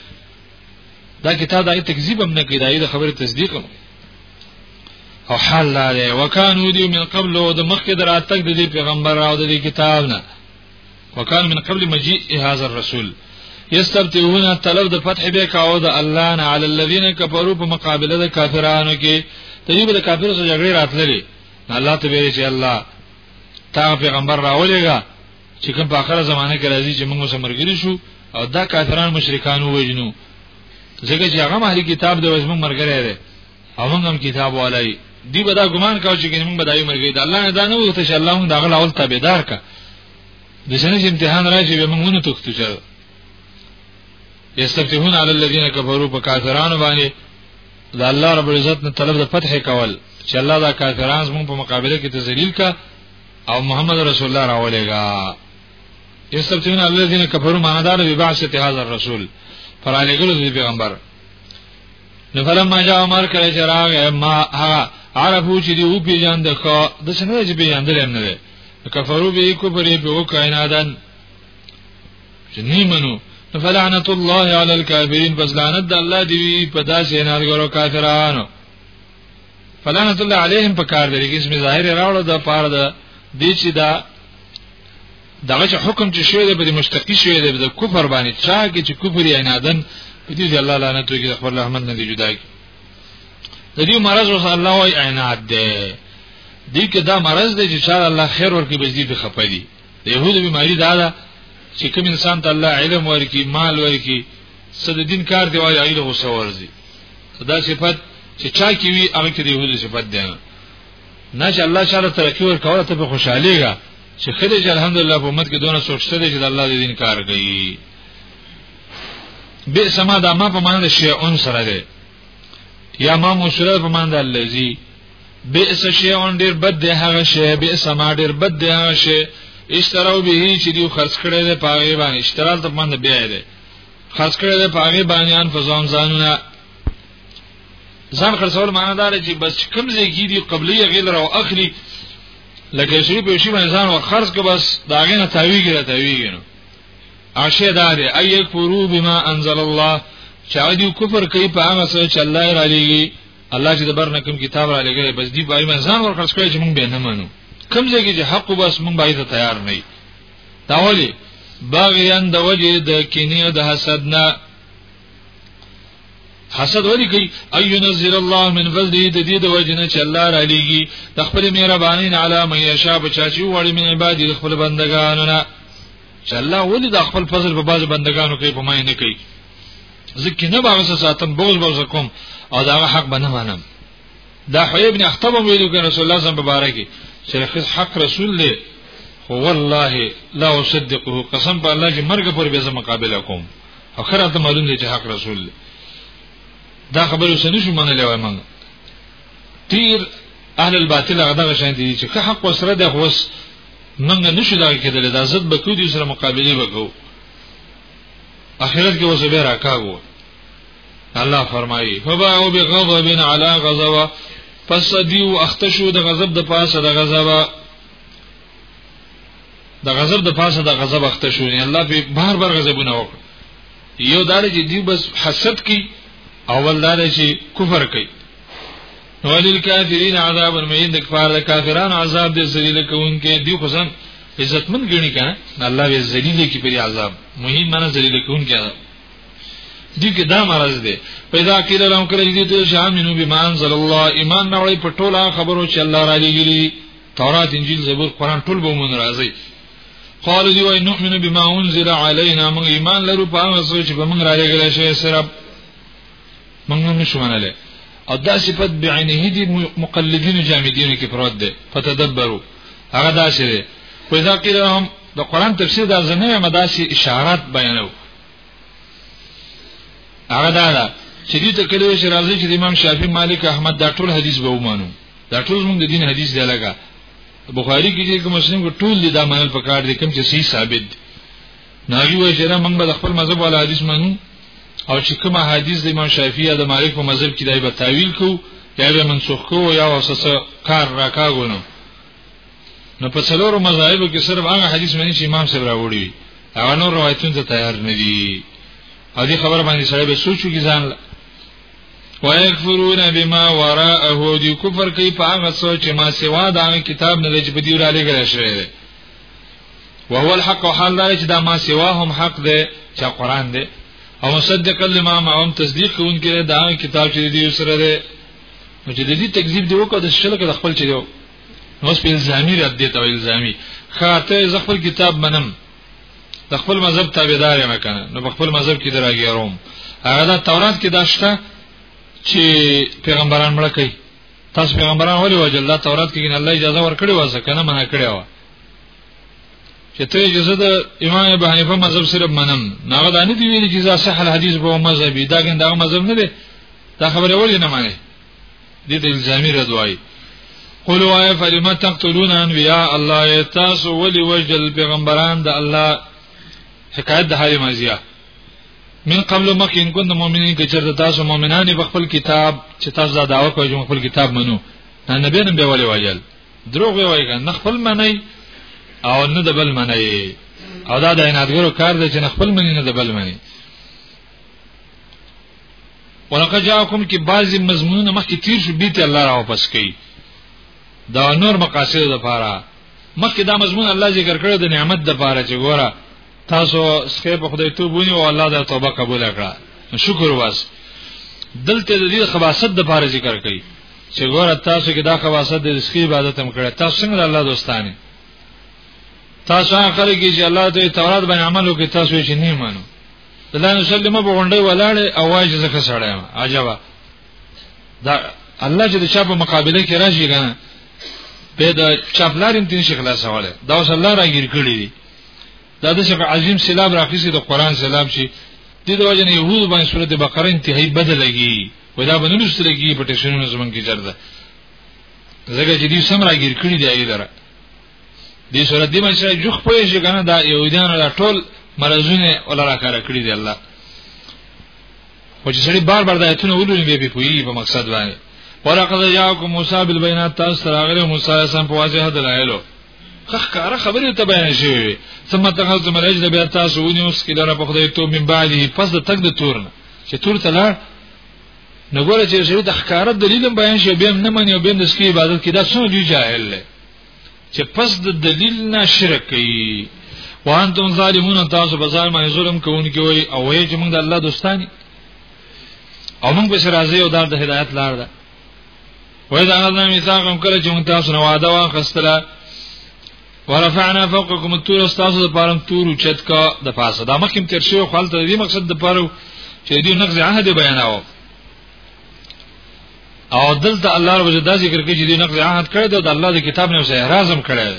دا کتاب دا تکذیب هم نه کوي دا د خبره تصدیق هم او حال لاره وکانو دی من قبل او د مخکې دراتک د دې پیغمبر او د دې کتاب نه وکانو من قبل مجيء هذا الرسول یستبتون طلب د فتح به کاو د الله نه علی الذین کفروا په مقابله د کافرانو کې تجربه د کافرو سره جګړه راتللې الله ته ویل چې الله تا پیغمبر راولېګا چې کوم په اخره زمانه کې راځي چې موږ سره مرګري شو او دا کافران مشرکان وژنو ځکه چې هغه مهلي کتاب د وزمن مرګره دی او موږ هم کتاب والای دی به دا ګمان کاوه چې موږ به دایي مرګي دا الله نه دا نه وخت چې الله موږ داغه اول تابعدار کا د شنه امتحان راځي به موږ نه تختو چې یستفتحون علی الذین کفروا فکافرون باندې د الله رب العزت نه طلب د فتح کول چې الله دا کافرانس مونږ په مقابله کې تذلیل کا او محمد رسول الله راولېګا یستفتون الذين كفروا معنا دار ببعثه هذا الرسول پر علی ګلو دی پیغمبر نو فلما جاء عمر کله چې راغی ما هغه عرفو چې دی او پیجان د خو د څنګه چې پیجان درې نه کفرو به کو پرې به وکاینادن چې نه منو فلعنت الله علی الکافرین پس لعنت د الله دی په داسې نارګرو کافرانو فلعنت الله علیهم په کار دی چې ظاهر راوړو د پاره د دې چې دا دغه چې حکم چې شوی دی په مشتقی شوی دی د کفر باندې چا کې چې کفر یې نادن په دې چې الله لعنت وکړي خپل رحمت نه دی جدا کړي د دې مرز او الله وای عینات دی دې کې دا مرز دی چې چا الله خیر ورکړي بس دې به خپدي د يهودو بیماری دا ده چې کوم انسان ته الله علم ورکی مال ورکی صد دین کار دی وایي ایله غوسه ورزي دا صفت چې چا کی وی هغه کې د يهودو صفت دی نه چې الله تعالی ترقی ورکوله ته په خوشاليږي چې خدای چې الحمدلله په امت کې دونه سوچته دي چې د الله د دین کار کوي به سما دا ما په معنی شیء ان سره ده یا ما مشرف په معنی الذی بئس شیعون ډیر بد دی هغه شی بئس ما ډیر بد دی هغه شی اشتراو به چې دیو خرڅ کړي د پاغي باندې اشترال ته باندې بیا دی خرڅ کړي د پاغي باندې ان فزام ځانونه ځان خرڅول معنی دار چې بس کم زیږي دی قبلي غیل راو اخري لکه شری په شی باندې ځان ور خرڅ ک بس داغه نه تاویږي را تاویږي نو عاشه دار ايک فرو بما انزل الله چا دی کفر کوي په هغه څه چې الله را لېږي الله چې د برنه کوم کتاب را لګي بس دی بای منځان ور خرڅ کړی چې مونږ به نه منو کوم ځای کې چې حق وباس مونږ باید تیار نه یو دا ولی باغیان د وجه د کینې د حسد نه حسد ولی کوي ايو نزل الله من فضله د دې د وجنه چې الله را لېږي د خپل مهرباني نه علا مې یشا بچا چې وړي من عباد د خپل بندگانو نه چې الله ولی د خپل فضل په باز بندگانو کې په معنی نه کوي ځکه نه به وسه ساتم بغض بغض کوم او دا حق به نه منم دا حی ابن اخطب ویلو کې رسول الله صلی الله علیه وسلم مبارک چې حق رسول دی خو والله لا اصدقه قسم په الله چې مرګ پر به زه مقابله کوم اخر ته معلوم دی چې حق رسول دی دا خبره سنې شو منلې وای مونږ تیر اهل الباطل هغه دغه شان دي چې که حق وسره ده هوس منګ نشو دا کېدل دا زد بکو دي سره مقابله وکړو اخرت کې اوس به راکاګو الله فرمایي فباو بغضب علی غضب پس دیو اختشو د غضب د پاسه د غضب د غضب د پاسه د غضب اختشو نه الله په بار بار غضبونه وکړ یو دار چې دی بس حسد کی اول دار چې کفر کوي وللکافرین عذاب المهین د کفار د کافران عذاب دې ذلیل کوونکې دی خو ځان عزتمن ګڼي کنه الله به ذلیل کی پر عذاب مهین معنی ذلیل کوونکې عذاب دي کې دا مرز دی پیدا کړل لهم کړی دي ته شامنو بمان صلی الله ایمان نوړی په ټوله خبرو چې الله را لګیلی تورات انجیل زبور قران ټول به مون راځي قالو دی وای نؤمن بما انزل علينا موږ ایمان لرو په هغه څه چې به موږ را لګل شي سره موږ نه شو منلای او دا صفت بعینه دي مقلدین جامدین کې پروت ده فتدبروا هغه دا شی ده په ځا کې هم د قران تفسیر د ځنه مداسي اشارات بیانو هغه دا ده چې دې ته کله چې راځي چې امام شافعي مالک احمد دا ټول حدیث به ومانو دا ټول موږ د دین حدیث دی لګا بخاری کې چې مسلم کو ټول دي دا منل پکار دي کوم چې صحیح ثابت دي ناوی وای چې موږ به خپل مذهب ولا حدیث منو او چې کومه حدیث د امام شافعی یا د مالک په مذهب کې دای به تعویل کو یا به منسوخ کو یا وسسه کار راکاګونو نو په څلورو مذاهبو کې صرف هغه حدیث مني چې امام صاحب راوړي هغه نور روایتونه ته تیار نه دي او دې خبر باندې سره به سوچو کې ځان ويكفرون بما وراءه دي کفر کوي په هغه څه چې ما سوا دا کتاب نه لږ په دی را لګل شوی وهو الحق حال دا چې دا ما سوا هم حق دی چې قران دی او مصدق لما ما هم تصدیق کوونکی دا کتاب چې دی سره دی نو چې د دې تکذیب دی وکړه د شلک د خپل چي دی نو سپ الزامي رد دی ته الزامي خاطه ز خپل کتاب منم د خپل مذهب تابعدار نه کنه نو په خپل مذهب کې دراګیروم هغه د تورات کې داشته چې پیغمبران مړ کړي تاسو پیغمبران ولې وجه الله تورات کې نه الله اجازه ورکړي واسه کنه منع کړی و چې ته اجازه د امام ابو حنیفه مذهب صرف منم نه دا نه دی ویلي چې دا صح الحدیث په مذهبي دا ګنده مذهب نه دی دا خبره ولې نه مانی دې د الزامي رد وایي قولوا اي فلما تقتلون انبياء الله تاسو ولي وجل پیغمبران د الله حکایت د حال مازیه من قبل مخکې ان كنتم مؤمنين کې چرته تاسو مؤمنان په خپل کتاب چې تاسو دا دعوه کوئ چې خپل کتاب منو نه نبی نن به ولې وایل دروغ وی وایي نه خپل منای او نه د بل منای او دا د عنادګرو کار دی چې نه خپل منی نه د بل منی ولقد جاءكم کې بعضی مضمون مخکې تیر شو بیت الله را واپس کړي دا نور مقاصد لپاره مخکې دا مضمون الله ذکر کړو د نعمت لپاره چې ګوره تاسو سکه په خدای توب ونی او الله دا توبه قبول کړه شکر واس دلته د دې خواصت د پاره ذکر کړي چې ګوره تاسو کې دا خواصت د رزقي عبادت هم کړه تاسو څنګه الله دوستانه تاسو هغه خلک چې الله ته تورات باندې عمل وکړي تاسو یې نه مانو الله نو سلمه په غونډه ولاړې اواز زکه سړی عجبا دا الله چې د چا په مقابله کې راشي کنه به د چاپلار انتین شي خلاصوله دا اوس الله راګیر کړی دا د شفع عظیم سلام راخیسي د قران سلام شي د دې وجه نه يهود باندې سورته بقره انتهایی بدلږي ودا باندې لوستلږي په ټیشنونو زمونږ کې چرته زګه چې دې سم راګیر کړی دی ایلره دې سورته دې مشه جوخ پوي شي کنه دا يهودان را ټول مرزونه ولرا کار کړی دی الله خو چې سړي بار بار د ایتونو ولولي به په پوي په مقصد باندې ورقد جاءكم موسى بالبينات تاسو راغله موسی سم په واضح دلایلو خخکاره خبرې ته بیان شوی ثم تخذ من اجل بیا تاسو ونی اوس کې لره په خدای ته من بعدی پس د تک د تورن چې تور ته لاړ نو ګوره چې شری د خکاره دلیل بیان شي بیا نه مني او بیا د سکی عبادت کې دا څو دی جاهل له چې پس د دلیل نه شرک کوي وانتم ظالمون تاسو په ځای باندې ظلم کوونکي وي او وایي چې موږ د الله دوستانی او موږ به راځي او دا د هدایت لار ده وإذا أخذنا ميثاقكم کله چې موږ تاسو نه وعده واخستله ورفعنا فوقكم الطور استاسو د پاره تور چت کا د پاسه دا مخکې تر شو خپل ته دې مقصد د پاره چې دې نقض عهد بیاناو او دلته الله رب دا ذکر کوي چې دې نقض عهد کړی دا د الله د کتاب نه وسه احرازم کړی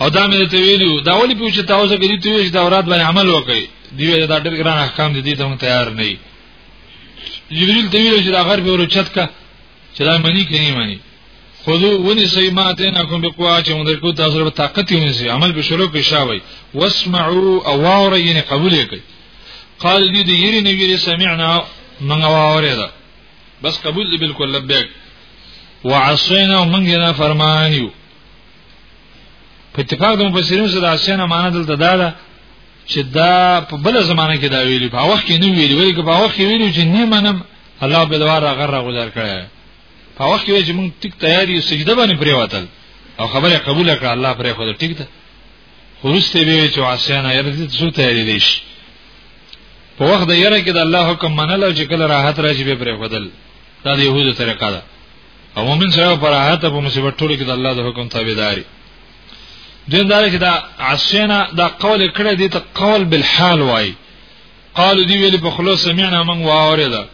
او دا مې ته ویلو دا ولي پوښتنه تاسو کې دې ته ویل چې دا اورات باندې عمل وکړي دی دا ډېر ګران احکام دي ته تیار نه جبريل ته ویل چې دا غر به ورچت کا چې دا منی کني منی خذو ونی سي ما تنکم بقوا چې موږ کو تاسو په طاقت ونی سي عمل به شروع کې شاوي واسمعوا او اورئ قبول یې کوي قال دې دې یری نه ویری سمعنا من واوریدا بس قبول دې بالکل لبیک وعصینا ومن نه فرمان یو په اتفاق د مفسرین سره عصینا معنا دلته دا ده چې دا په بل زمانه کې دا ویلي په وخت کې نه ویلي ویلي په وخت کې ویلي چې نه منم الله به دوار غر غوډر کړي په وخت کې چې موږ ټیک تیاری سجده باندې پریوتل او خبره قبول کړه الله پرې خو ټیک ده خورسته به چې عاصیان یې دې څو تیاری دي شي په وخت د یره کې د الله حکم منل او چې کله راحت راځي به پرې خدل دا د يهودو طریقه ده او مومن سره پر راحت په مصیبت ټول کې د الله د حکم تابعداري دین دا چې دا عصینا دا قول کړه دي ته قول بالحال وای قالو دی ویل په خلوص سمعنا من واوردا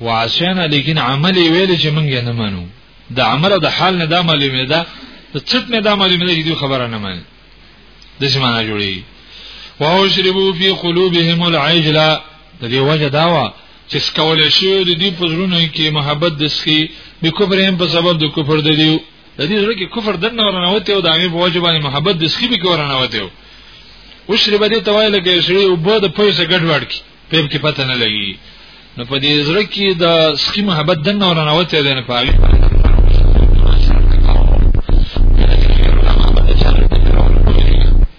وعصینا لیکن عمل ویل چې مونږ نه منو د عمل د حال نه دا معلومه ده ته څټ نه دا معلومه ده چې دوی خبره نه مانی د څه معنا جوړي واو شربو فی قلوبهم العجل د دې وجه دا وا چې سکول شي د دې پزړونو کې محبت دسخي به کوپرهم په سبب د کوپر د دې د دې زړه کې کفر دنه ورنوته او د هغه په وجه باندې محبت د سخي به ورنوته او وشرب دې توایل کې شری او بو د پیسې ګډوډ کی په کې پته نه لګي نو په دې زړه کې د سخي محبت دنه ورنوته ده نه پاږي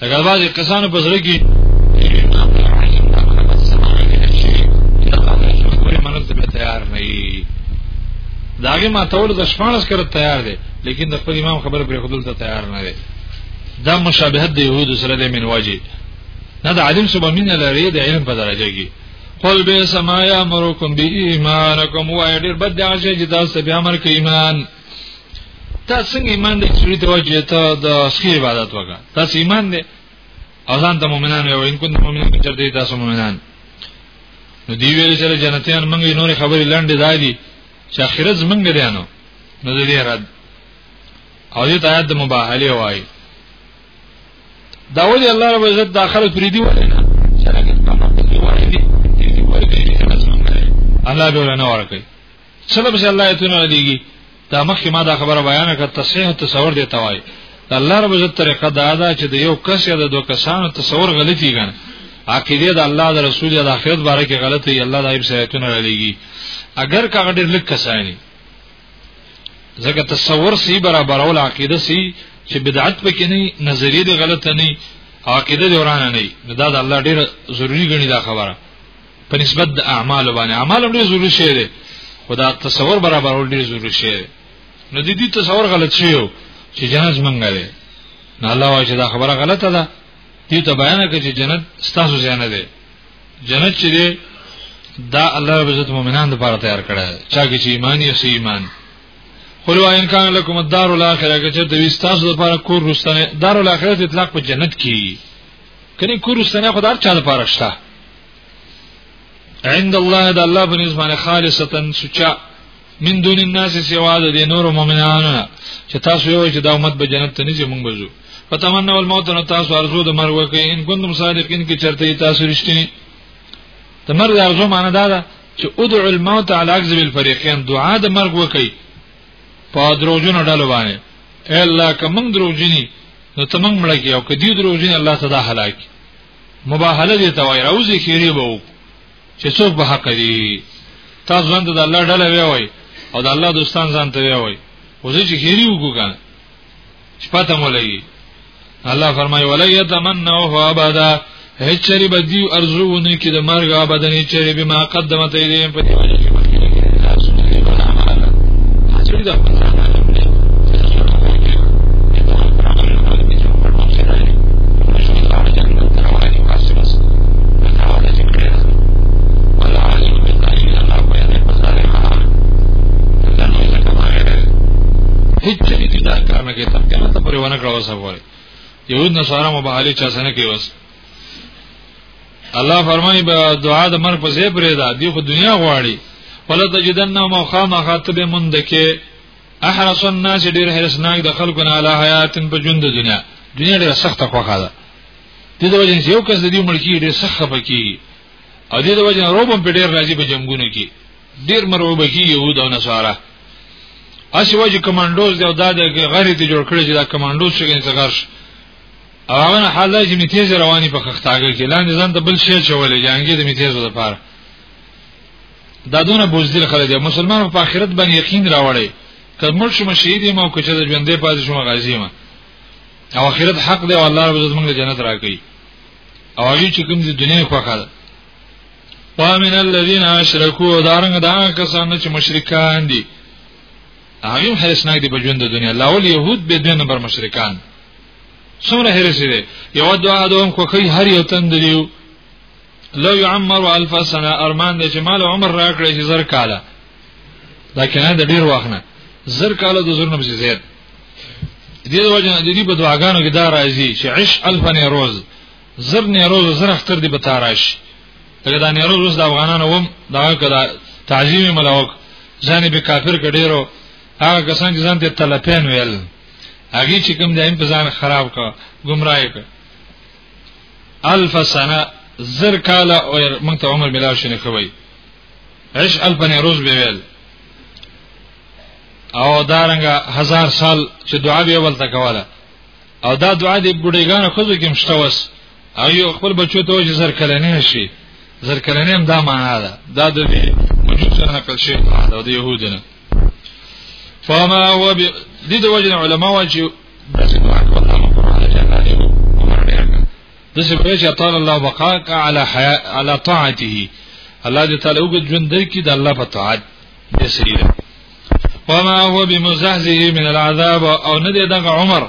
اگر بعضی کسانو په زړه کې تیار نه وي داغه ما تول د شپانس کړه تیار دی لیکن د خپل امام خبره پر خپل ته تیار نه دی دا مشابهت د يهودو سره د منواجه نه د عالم سبا مين لري د علم په درجه کې قل به سما یا امرکم بی ایمانکم وای ډیر بد دی چې تاسو به امر کې ایمان تا څنګه ایمان دې چې ته وجه ته د خیر عبادت وکړه تاسو ایمان دې اذان ته مؤمنان وي ان کوم مؤمنان چې دې تاسو مؤمنان نو دی ویل چې جنتیان موږ نور خبرې لاندې دایي چې اخرت موږ دې انو نو دې رد او دې آیات د مباهله وایي دا ولې الله رب عزت د اخرت پرې دی ولې نه چې هغه په مخ کې وایي دې دې وایي دې نه څنګه الله به ورنه ورکړي سلام صلی الله علیه و دیږي دا مخکې ما دا خبره بیان کړه تصحیح او تصور دی توای د الله رب عزت طریقه دا ده چې د یو کس یا د دوه کسانو تصور غلطي ګڼي عقیده د الله د رسول د اخرت باره کې غلطه ای الله دایب سایتونه لګي اگر کاغه ډیر لک کسانی ځکه تصور سی برابر او عقیده سی چې بدعت پکې نه نظریه دی غلطه نه عقیده دی ورانه نه دا د الله ډیر ضروری غنی دا خبره په نسبت د اعمال باندې اعمال هم ډیر ضروري شی دی خدا تصور برابر ول ډیر ضروري شی دی نو د دې تصور غلط شی یو چې جنت منګه دی نه الله وايي چې دا خبره غلطه ده دې ته بیان کړي چې جنت ستاسو ځای نه دی جنت چې دی دا الله رب عزت مؤمنان لپاره تیار کړی چا کې چې ایمان یې سي ایمان قل وان کان لكم الدار الاخره که چې د وستاسو لپاره کور رستنه دار الاخره اطلاق په جنت کې کني کور رستنه خدای چا لپاره شته عند الله د الله په نسبت خالصتا سچا من دون الناس سوا د نور مؤمنانو چې تاسو یو چې د امت به جنت ته نږدې مونږ بزو فتمنوا الموت نو تاسو ارزو د مرګ وکړئ ان کوم صادقین کې چرته تاسو رښتینی د مرګ ارزو معنی دا ده چې ادعو الموت على اكذب الفريقين دعا د مرګ وکړئ په دروژن ډلو باندې الا کوم دروژنی نو تمنګ مړ کی او کدی دروژن الله صدا هلاک مباهله دې ته وای راوځي خیری به وو چې څوک به حق دي تاسو ځان ته د الله ډله وی وای او د الله دوستان ځان ته وی وای اوس چې خیری وګو کنه شپته مولای الله فرمایي ولا يتمنوا ابدا هیڅ چری بدی ارزوونه کې د مرګ ابدا هیڅ چری ما قدمت ایدیم په دې وجه چې مخکې لګې دا سوچې دې بلا مالا حاصل دا خپل ځان مالا ملي هیڅ چې دې دا کار نه کې تم کنه ته پرې ونه کړو سم وای یو نصارا مبالغه چا سره کې وس الله فرمایي به دعا د مر په ځای پرې ده دی خو دنیا غواړي ولا تجدن ما خام خاطب مند کې احرس الناس ډیر حرسناک د خلکو نه علی حیات په ژوند د دنیا دنیا ډیره سخته خوخه ده د دې وجه یو کس د دې ملکی ډیر سخت پکې او د دې وجه روبم په ډیر راځي په جنگونو کې ډیر مرو بکی يهود او نصارا اسی وجه کمانډوز دی او دا د غری ته جوړ کړی چې دا کمانډوز څنګه څنګه او هغه نه حال چې می تیز رواني په خختاګه کې لاندې ځان ته بل شی چولې جانګې د می تیز لپاره دا دونه بوزدل خلک دي مسلمان په آخرت باندې یقین راوړي کمر شوم شهید یم او کچه د ژوندې پاتې شوم غازی یم او آخرت حق دی او الله رب عزت موږ جنت راکړي او هغه چې کوم د دنیا خوخه ده وامن الذين اشركوا دارنګ دا کسان چې مشرکان دي هغه هرڅنګ دي په ژوند د دنیا لاول يهود به دوی نمبر مشرکان څومره هرس دی یو دعا دوم کوخی هر یو تند دیو لو يعمر الف سنه ارمان دی چې مال عمر راکړي چې زر کاله دا کنه د ډیر وخت نه زر کاله د زر نه زیات دې د وجه د دې په دعاګانو کې دا راځي چې عش الف نه روز زر نه روز زر اختر دی به تاراش دغه د نه روز د افغانانو وم دا کدا تعظیم ملوک ځان به کافر کډیرو هغه کسان چې ځان ته تلپین ویل هغه چې کوم دایم په ځان خراب کا گمراه کا الف سنه زر کاله او موږ ته عمر ملاو شنه کوي عش الف نه روز به ویل او دارنګه هزار سال چې دعا به ولته کوله او دا دعا د بډېګانو خزو کې مشته وس ایو خپل بچو ته چې زر کله نه شي زر کله نه هم دا معنا ده دا د موجود سره نقل شي دا د يهودانو فما هو ب دې د وجه علماء وايي چې د څه په چې تعالی الله بقاک علی حیا علی طاعته الله دې تعالی وګ ژوند درکې د الله په طاعت دې سریره وما هو بمزحزه من العذاب او نه دې دغه عمر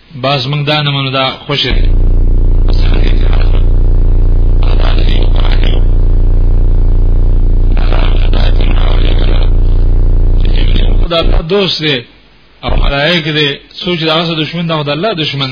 باز موږ دا نه منو دا خوشې دی دا دوست دی او ملائک دی سوچ دا غسه دشمن دا د الله دشمن